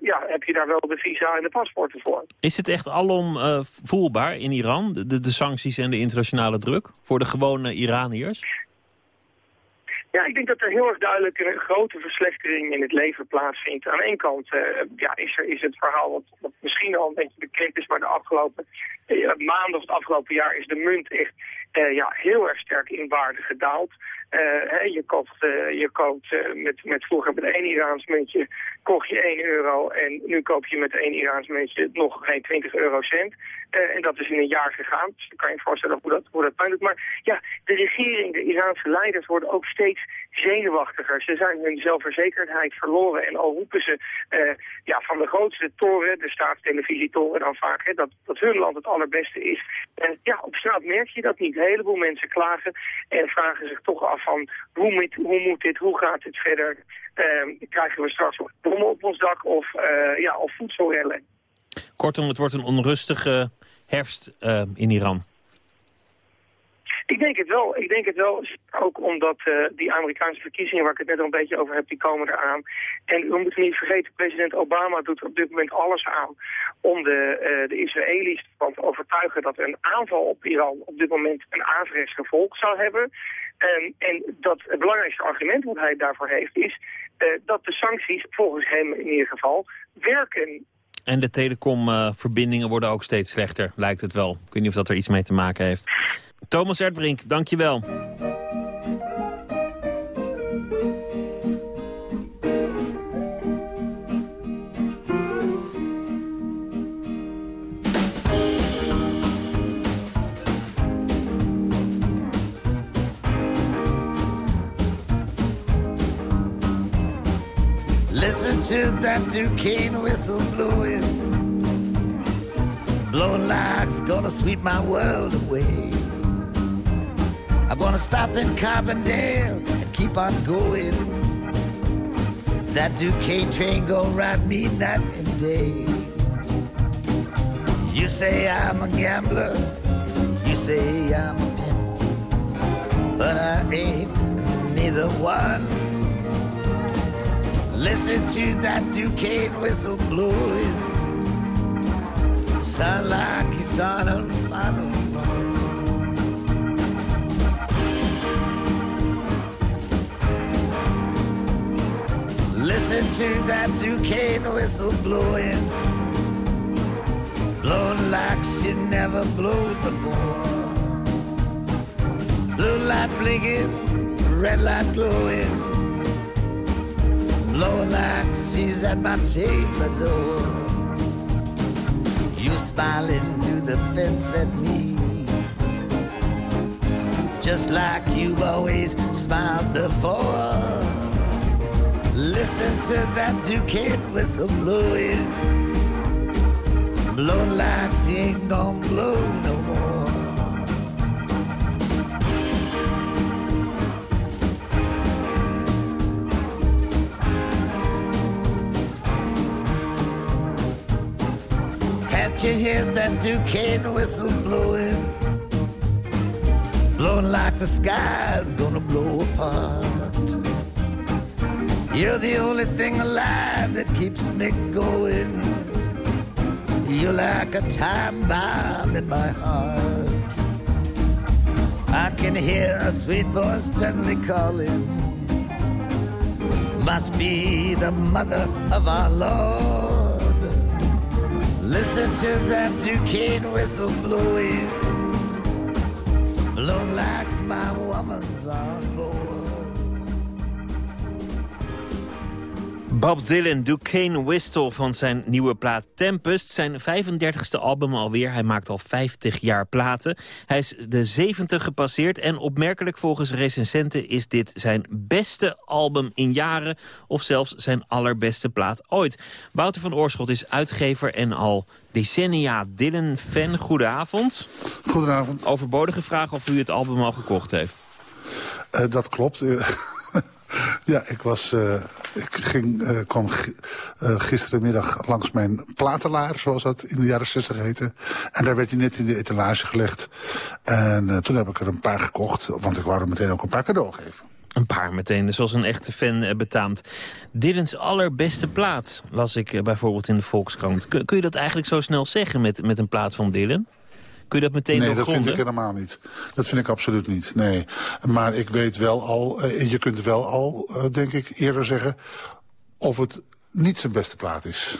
ja, heb je daar wel de visa en de paspoorten voor. Is het echt alom eh, voelbaar in Iran, de, de sancties en de internationale druk... voor de gewone Iraniërs? Ja, ik denk dat er heel erg duidelijk een grote verslechtering in het leven plaatsvindt. Aan één kant eh, ja, is, er, is het verhaal wat, misschien al een beetje bekend is, maar de afgelopen eh, maanden of het afgelopen jaar is de munt echt eh, ja, heel erg sterk in waarde gedaald. Hè, je koopt, je koopt met, met vroeger met één Iraans muntje kocht je 1 euro en nu koop je met één Iraans muntje nog geen 20 eurocent. Eh, en dat is in een jaar gegaan. Dus dan kan je je voorstellen hoe dat, hoe dat. Maar ja, de regering, de Iraanse leiders worden ook steeds zenuwachtiger. Ze zijn hun zelfverzekerdheid verloren. En al roepen ze eh, ja, van de grootste toren, de staatstelevisitoren dan vaak, hè, dat, dat hun land het allerbeste is. En ja, op straat merk je dat niet. Een heleboel mensen klagen en vragen zich toch af van hoe moet, hoe moet dit, hoe gaat dit verder? Eh, krijgen we straks bommen op ons dak of, eh, ja, of voedselrellen? Kortom, het wordt een onrustige herfst eh, in Iran. Ik denk het wel. Ik denk het wel. Ook omdat eh, die Amerikaanse verkiezingen waar ik het net al een beetje over heb, die komen eraan. En we moeten niet vergeten, president Obama doet op dit moment alles aan om de, eh, de Israëli's ervan te overtuigen dat een aanval op Iran op dit moment een averechts gevolg zou hebben. En, dat het belangrijkste argument wat hij daarvoor heeft is dat de sancties volgens hem in ieder geval werken. En de telecomverbindingen worden ook steeds slechter, lijkt het wel. Ik weet niet of dat er iets mee te maken heeft. Thomas Erdbrink, dank to that Duquesne whistle blowing. Blowing it's gonna sweep my world away. I'm gonna stop in Carbondale and keep on going. That Duquesne train gonna ride me night and day. You say I'm a gambler, you say I'm a pimp, but I ain't neither one. Listen to that Duquesne whistle blowing. Sound like it's on a final run. Listen to that Duquesne whistle blowing. Blowing like she never blew before. Blue light blinking, red light glowing. Blowing like she's at my chamber door. You smiling through the fence at me. Just like you've always smiled before. Listen to that Duquesne whistle blowing. Blowing like she ain't gonna blow no You hear that Duquesne whistle blowing? Blowing like the sky's gonna blow apart. You're the only thing alive that keeps me going. You're like a time bomb in my heart. I can hear a sweet voice gently calling. Must be the mother of our Lord. Listen to that Duquesne whistle blowing. Blown like my woman's on board. Bob Dylan, Duquesne Whistle van zijn nieuwe plaat Tempest. Zijn 35ste album alweer. Hij maakt al 50 jaar platen. Hij is de 70 gepasseerd. En opmerkelijk volgens recensenten is dit zijn beste album in jaren. Of zelfs zijn allerbeste plaat ooit. Wouter van Oorschot is uitgever en al decennia Dylan-fan. Goedenavond. Goedenavond. Overbodige vraag of u het album al gekocht heeft. Eh, dat klopt. Ja, ik, was, eh, ik ging, eh, kwam eh, gisterenmiddag langs mijn platenlaar, zoals dat in de jaren 60 heette. En daar werd hij net in de etalage gelegd. En toen heb ik er een paar gekocht, want ik wou er meteen ook een paar cadeau geven. Een paar meteen, zoals een echte fan betaamt. Dylan's allerbeste plaat, las ik bijvoorbeeld in de Volkskrant. Kun, je dat eigenlijk zo snel zeggen met, met een plaat van Dylan? Kun je dat meteen nee, dat vind ik helemaal niet. Dat vind ik absoluut niet, nee. Maar ik weet wel al, eh, je kunt wel al, eh, denk ik, eerder zeggen... of het niet zijn beste plaat is.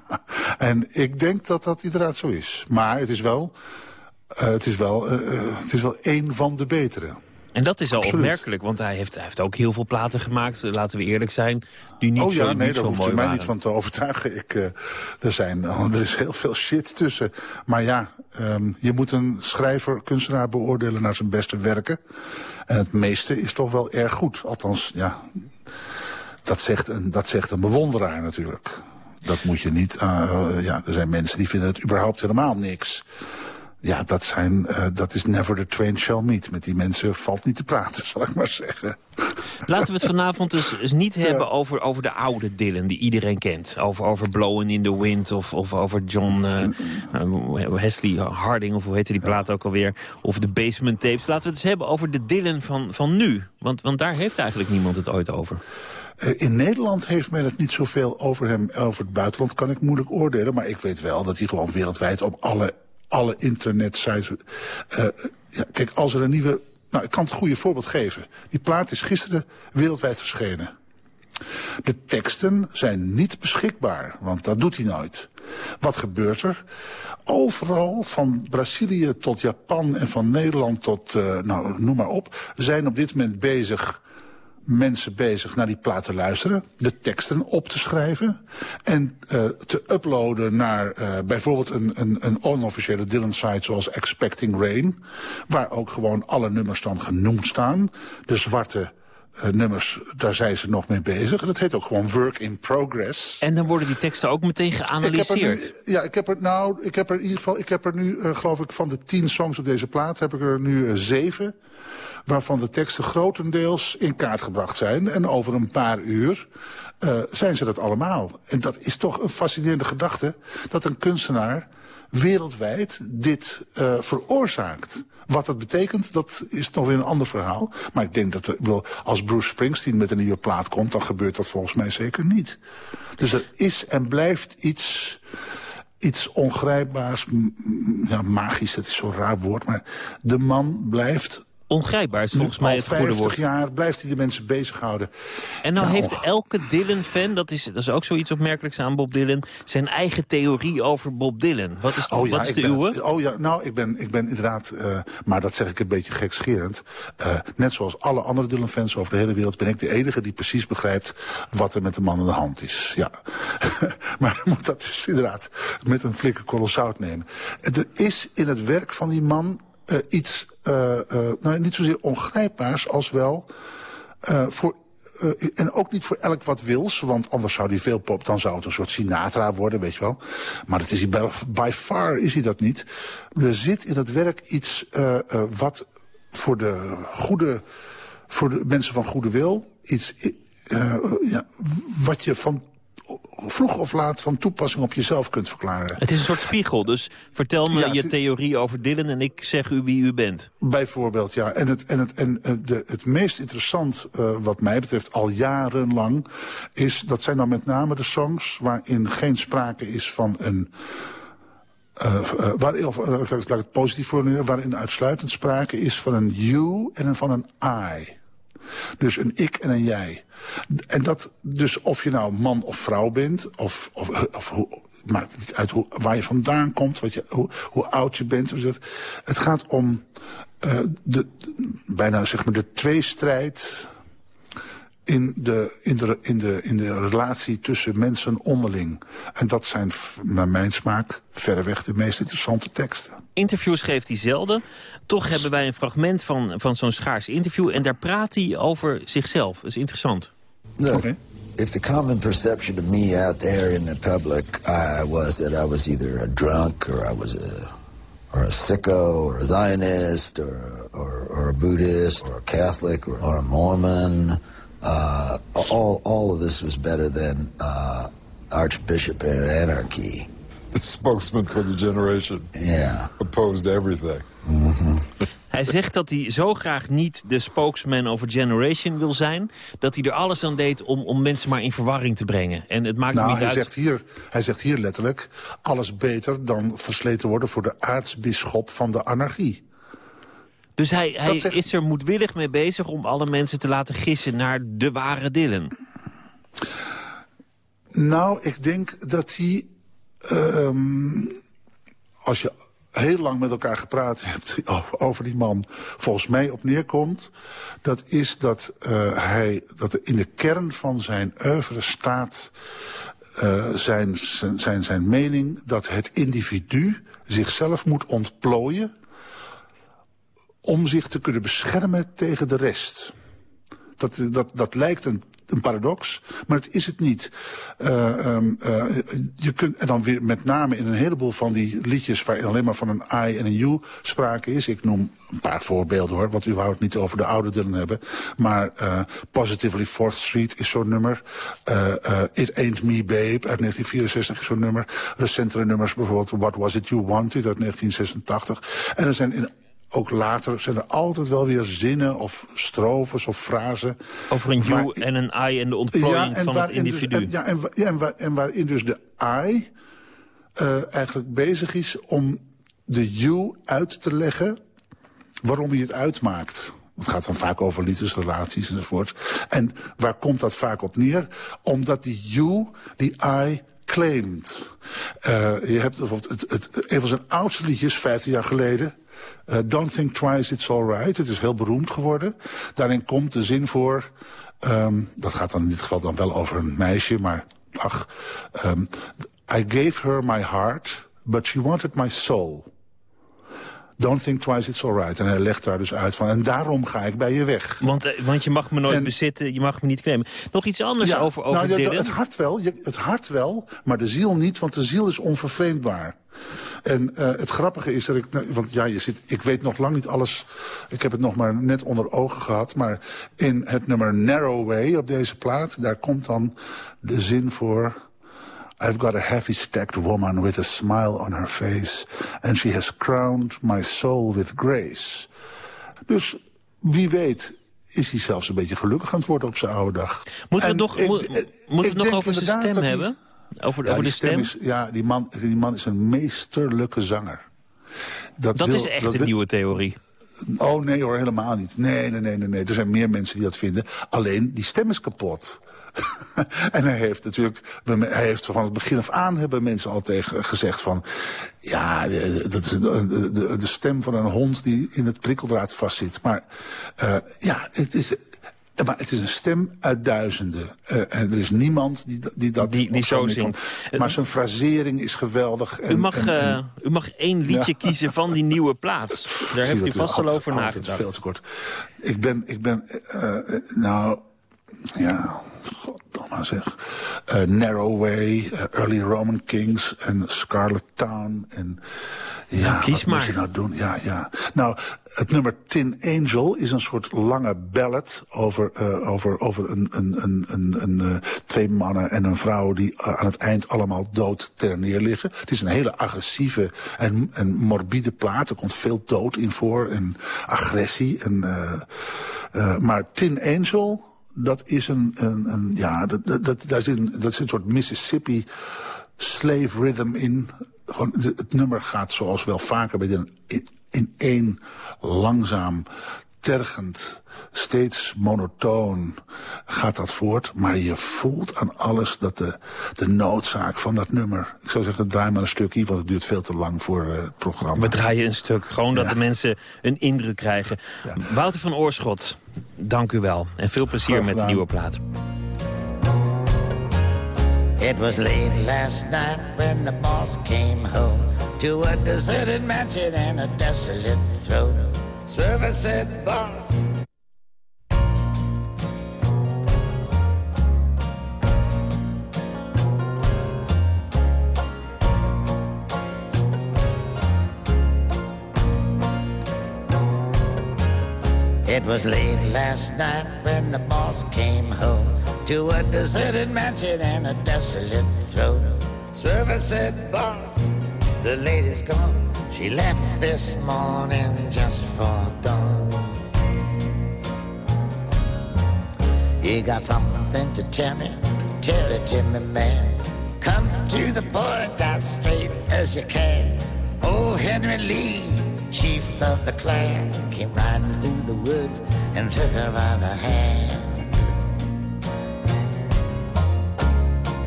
en ik denk dat dat inderdaad zo is. Maar het is wel, eh, het is wel, het is wel één van de betere. En dat is al Absoluut. opmerkelijk, want hij heeft, hij heeft ook heel veel platen gemaakt, laten we eerlijk zijn, die niet oh ja, zo, nee, niet daar hoeft u mij waren. niet van te overtuigen. Ik, eh, er, zijn, er is heel veel shit tussen. Maar ja, ehm, je moet een schrijver, kunstenaar beoordelen naar zijn beste werken. En het meeste is toch wel erg goed. Althans, ja, dat zegt een, dat zegt een bewonderaar natuurlijk. Dat moet je niet... eh, ja, er zijn mensen die vinden het überhaupt helemaal niks. Ja, dat, zijn, eh, dat is never the twain shall meet. Met die mensen valt niet te praten, zal ik maar zeggen. Laten we het vanavond dus, dus niet hebben over, over de oude Dylan die iedereen kent. Over, over Blowing in the Wind of, of over John eh, eh, Wesley Harding of hoe heette die plaat ook alweer. Of de Basement Tapes. Laten we het eens hebben over de Dylan van, van nu. Want, want daar heeft eigenlijk niemand het ooit over. Eh, In Nederland heeft men het niet zoveel over hem. Over het buitenland kan ik moeilijk oordelen. Maar ik weet wel dat hij gewoon wereldwijd op alle, alle internetsites... eh, ja, kijk, als er een nieuwe... Nou, ik kan het goede voorbeeld geven. Die plaat is gisteren wereldwijd verschenen. De teksten zijn niet beschikbaar, want dat doet hij nooit. Wat gebeurt er? Overal, van Brazilië tot Japan en van Nederland tot, eh, nou, noem maar op... zijn op dit moment bezig mensen bezig naar die plaat te luisteren, de teksten op te schrijven en eh, te uploaden naar eh, bijvoorbeeld een, een, een onofficiële Dylan-site zoals Expecting Rain, waar ook gewoon alle nummers dan genoemd staan. De zwarte eh, nummers, daar zijn ze nog mee bezig. En dat heet ook gewoon work in progress. En dan worden die teksten ook meteen Ik er geanalyseerd. nu, ja, ik heb er nou, ik heb er in ieder geval, ik heb er nu, eh, geloof ik, van de tien songs op deze plaat heb ik er nu eh, zeven, waarvan de teksten grotendeels in kaart gebracht zijn. En over een paar uur zijn ze dat allemaal. En dat is toch een fascinerende gedachte, dat een kunstenaar wereldwijd dit veroorzaakt. Wat dat betekent, dat is nog weer een ander verhaal. Maar ik denk dat er, ik bedoel, als Bruce Springsteen met een nieuwe plaat komt... dan gebeurt dat volgens mij zeker niet. Dus er is en blijft iets, iets ongrijpbaars, ja, magisch, dat is zo'n raar woord... maar de man blijft... Ongrijpbaar is volgens nu mij het goede 50 woord. jaar blijft hij de mensen bezighouden. En nou Ja, heeft och. elke Dylan-fan, dat is, dat is ook zoiets opmerkelijks aan Bob Dylan... zijn eigen theorie over Bob Dylan. Wat is, Oh ja, wat is de uwe? het- oh ja, nou, ik ben, ik ben inderdaad, eh, maar dat zeg ik een beetje gekscherend. eh, net zoals alle andere Dylan-fans over de hele wereld... ben ik de enige die precies begrijpt wat er met de man aan de hand is. Ja. maar moet dat dus inderdaad met een flinke korrel zout nemen. Er is in het werk van die man eh, iets, nou, niet zozeer ongrijpbaars als wel... eh, voor eh, en ook niet voor elk wat wils, want anders zou hij veel pop... dan zou het een soort Sinatra worden, weet je wel. Maar dat is hij by, far is hij dat niet. Er zit in het werk iets eh, eh, wat voor de goede... voor de mensen van goede wil... iets eh, ja, wat je van vroeg of laat van toepassing op jezelf kunt verklaren. Het is een soort spiegel, dus vertel me Ja, je theorie over Dylan... en ik zeg u wie u bent. Bijvoorbeeld, ja. En het, en het, en eh, de, het meest interessant, eh, wat mij betreft, al jarenlang... is, dat zijn dan met name de songs waarin geen sprake is van een... waarin, of, laat, ik- het positief formuleren, waarin uitsluitend sprake is van een you en van een I. Dus een ik en een jij. En dat, dus of je nou man of vrouw bent, of, of, of hoe, maakt niet uit hoe, waar je vandaan komt, wat je, hoe, oud je bent. Dus dat, het gaat om eh, de, bijna zeg maar de tweestrijd in de, in, de, in, de, in de relatie tussen mensen onderling. En dat zijn, naar mijn smaak, verreweg de meest interessante teksten. Interviews geeft hij zelden. Toch hebben wij een fragment van, van zo'n schaars interview... en daar praat hij over zichzelf. Dat is interessant. Look, if the common perception of me out there in the public uh, was that I was either a drunk or I was a or a sicko or a Zionist or or, or a Buddhist or a Catholic or, or a Mormon, uh, all all of this was better than uh, Archbishop and Anarchy. The spokesman for the generation. Yeah. Opposed everything. Hij zegt dat hij zo graag niet de spokesman over Generation wil zijn... dat hij er alles aan deed om, om mensen maar in verwarring te brengen. En het maakt Nou, hem niet hij uit... zegt, hier, hij zegt hier letterlijk... alles beter dan versleten worden voor de aartsbisschop van de anarchie. Dus hij, hij zegt- is er moedwillig mee bezig om alle mensen te laten gissen naar de ware Dylan. Nou, ik denk dat hij... ehm, als je heel lang met elkaar gepraat hebt over, die man... volgens mij op neerkomt... dat is dat, eh, hij, dat er in de kern van zijn oeuvre staat... eh, zijn, zijn, zijn mening dat het individu zichzelf moet ontplooien... om zich te kunnen beschermen tegen de rest. Dat, dat, dat lijkt een, een paradox, maar het is het niet. Eh, je kunt, en dan weer met name in een heleboel van die liedjes... waarin alleen maar van een I en een you sprake is. Ik noem een paar voorbeelden hoor, want u wou het niet over de oude Dylan hebben. Maar eh, Positively Fourth Street is zo'n nummer. It Ain't Me Babe uit 1964 is zo'n nummer. Recentere nummers bijvoorbeeld What Was It You Wanted uit 1986. En er zijn in ook later zijn er altijd wel weer zinnen of strofes of frasen. Over een you en een I en de ontplooiing van het dus- individu. en, ja, en, ja, en, waar- en waarin dus de I eh, eigenlijk bezig is om de you uit te leggen waarom hij het uitmaakt. Het gaat dan vaak over liefdesrelaties enzovoort. En waar komt dat vaak op neer? Omdat die you, die I, claimt. Eh, je hebt bijvoorbeeld het, het, een van zijn oudste liedjes, 15 jaar geleden... eh, Don't think twice, it's alright. Het is heel beroemd geworden. Daarin komt de zin voor... ehm, dat gaat dan in dit geval dan wel over een meisje, maar ach... ehm, I gave her my heart, but she wanted my soul. Don't think twice, it's alright. En hij legt daar dus uit van, en daarom ga ik bij je weg. Want, eh, want je mag me nooit bezitten, je mag me niet claimen. Nog iets anders over, over nou, ja? Het hart wel, je- het hart wel, maar de ziel niet, want de ziel is onvervreemdbaar. En eh, het grappige is dat ik, nou, want ja, je zit, ik weet nog lang niet alles, ik heb het nog maar net onder ogen gehad, maar in het nummer Narrow Way op deze plaat, daar komt dan de zin voor... I've got a heavy stacked woman with a smile on her face, and she has crowned my soul with grace. Dus wie weet is hij zelfs een beetje gelukkig aan het worden op zijn oude dag. Moeten we nog, ik- moet, ik het nog over zijn stem hebben? Over, Ja, over de stem? Is, ja, die man, die man is een meesterlijke zanger. dat wil- is echt dat een wil- nieuwe theorie. Oh nee hoor, helemaal niet. Nee, nee, nee, nee, nee. Er zijn meer mensen die dat vinden. Alleen, die stem is kapot. en hij heeft natuurlijk, hij heeft van het begin af aan hebben mensen al tegen gezegd van, ja, dat is de, de, de stem van een hond die in het prikkeldraad vastzit. Maar eh, ja, het is, maar het is een stem uit duizenden. Eh, en er is niemand die, die dat Die- die zo zingt. Maar zijn frasering is geweldig. En, U mag, en- en- eh, u mag één liedje Ja. kiezen van die nieuwe plaat. Daar heeft u vast al over nagedacht. veel te kort. Ik ben, ik ben, eh, eh, nou, ja, goddomme zeg. Eh, Narrow Way, eh, Early Roman Kings en Scarlet Town. En, ja, kies wat maar. moet je nou doen? Ja, ja. Nou, het nummer Tin Angel is een soort lange ballad over, eh, over, over een, een, een, een, een, twee mannen en een vrouw die aan het eind allemaal dood ter neer liggen. Het is een hele agressieve en, en morbide plaat. Er komt veel dood in voor en agressie. En, maar Tin Angel, dat is een, een, een ja, dat, dat, dat, daar zit een, dat zit een soort Mississippi slave rhythm in. Gewoon, het, het nummer gaat zoals wel vaker bij de, in, in één langzaam, tergend, steeds monotoon gaat dat voort. Maar je voelt aan alles dat de, de noodzaak van dat nummer... Ik zou zeggen, draai maar een stukje, want het duurt veel te lang voor eh, het programma. We draaien een stuk, gewoon dat de mensen een indruk krijgen. Wouter van Oorschot, dank u wel. En veel plezier met de nieuwe plaat. It was late last night when the boss came home to a deserted mansion and a desolate throne. Servant said, boss. It was late last night when the boss came home to a deserted mansion and a desolate throne. Servant said, boss, the lady's gone. She left this morning just for dawn. You got something to tell me? Tell it to me, man. Come to the point as straight as you can. Old Henry Lee, chief of the clan, came riding through the woods and took her by the hand.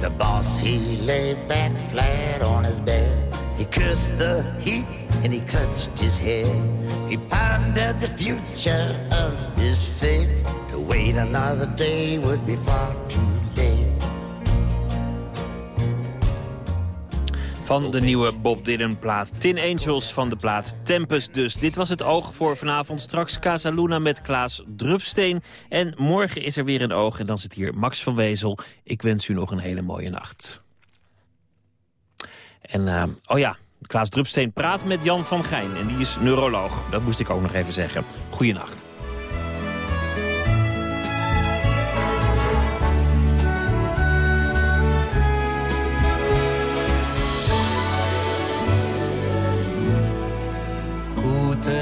The boss, he lay back flat on his bed. He cursed the heat and he clutched his head. He pondered the future of his fate. To wait another day would be far too Van de nieuwe Bob Dylan plaat Tin Angels van de plaat Tempest dus. Dit was het oog voor vanavond. Straks Casa Luna met Klaas Drupsteen. En morgen is er weer een oog en dan zit hier Max van Wezel. Ik wens u nog een hele mooie nacht. En, eh, oh ja, Klaas Drupsteen praat met Jan van Gijn. En die is neuroloog. Dat moest ik ook nog even zeggen. Goeienacht.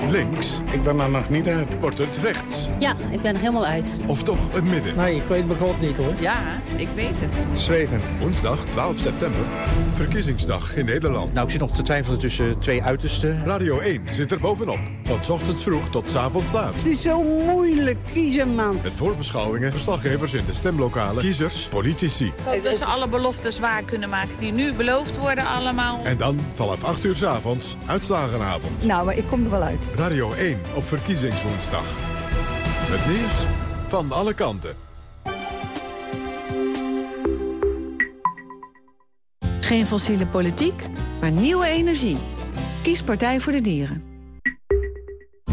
Het links? Ik ben er nog niet uit. Wordt het rechts? Ja, ik ben er helemaal uit. Of toch het midden? Nee, ik weet mijn god niet hoor. Ja, ik weet het. Zwevend. Woensdag 12 september. Verkiezingsdag in Nederland. Nou, ik zit nog te twijfelen tussen twee uitersten. Radio 1 zit er bovenop. Van ochtends vroeg tot avonds laat. Het is zo moeilijk kiezen, man. Met voorbeschouwingen, verslaggevers in de stemlokalen, kiezers, politici. Dat ze alle beloftes waar kunnen maken die nu beloofd worden allemaal. En dan vanaf 8 uur 's avonds, uitslagenavond. Nou, maar ik kom er wel uit. Radio 1 op verkiezingswoensdag. Het nieuws van alle kanten. Geen fossiele politiek, maar nieuwe energie. Kies Partij voor de Dieren.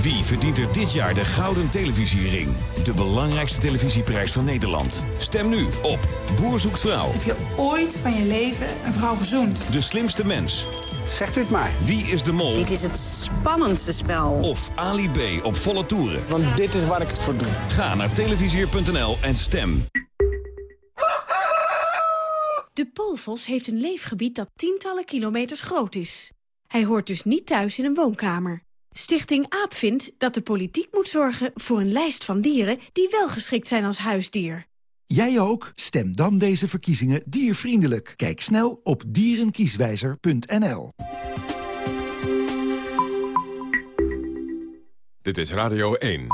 Wie verdient er dit jaar de Gouden Televisiering? De belangrijkste televisieprijs van Nederland. Stem nu op Boer zoekt vrouw. Heb je ooit van je leven een vrouw gezoend? De slimste mens. Zegt u het maar. Wie is de mol? Dit is het spannendste spel. Of Ali B op volle toeren. Want dit is waar ik het voor doe. Ga naar televisier.nl en stem. De poolvos heeft een leefgebied dat tientallen kilometers groot is. Hij hoort dus niet thuis in een woonkamer. Stichting AAP vindt dat de politiek moet zorgen voor een lijst van dieren... die wel geschikt zijn als huisdier. Jij ook? Stem dan deze verkiezingen diervriendelijk. Kijk snel op dierenkieswijzer.nl. Dit is Radio 1.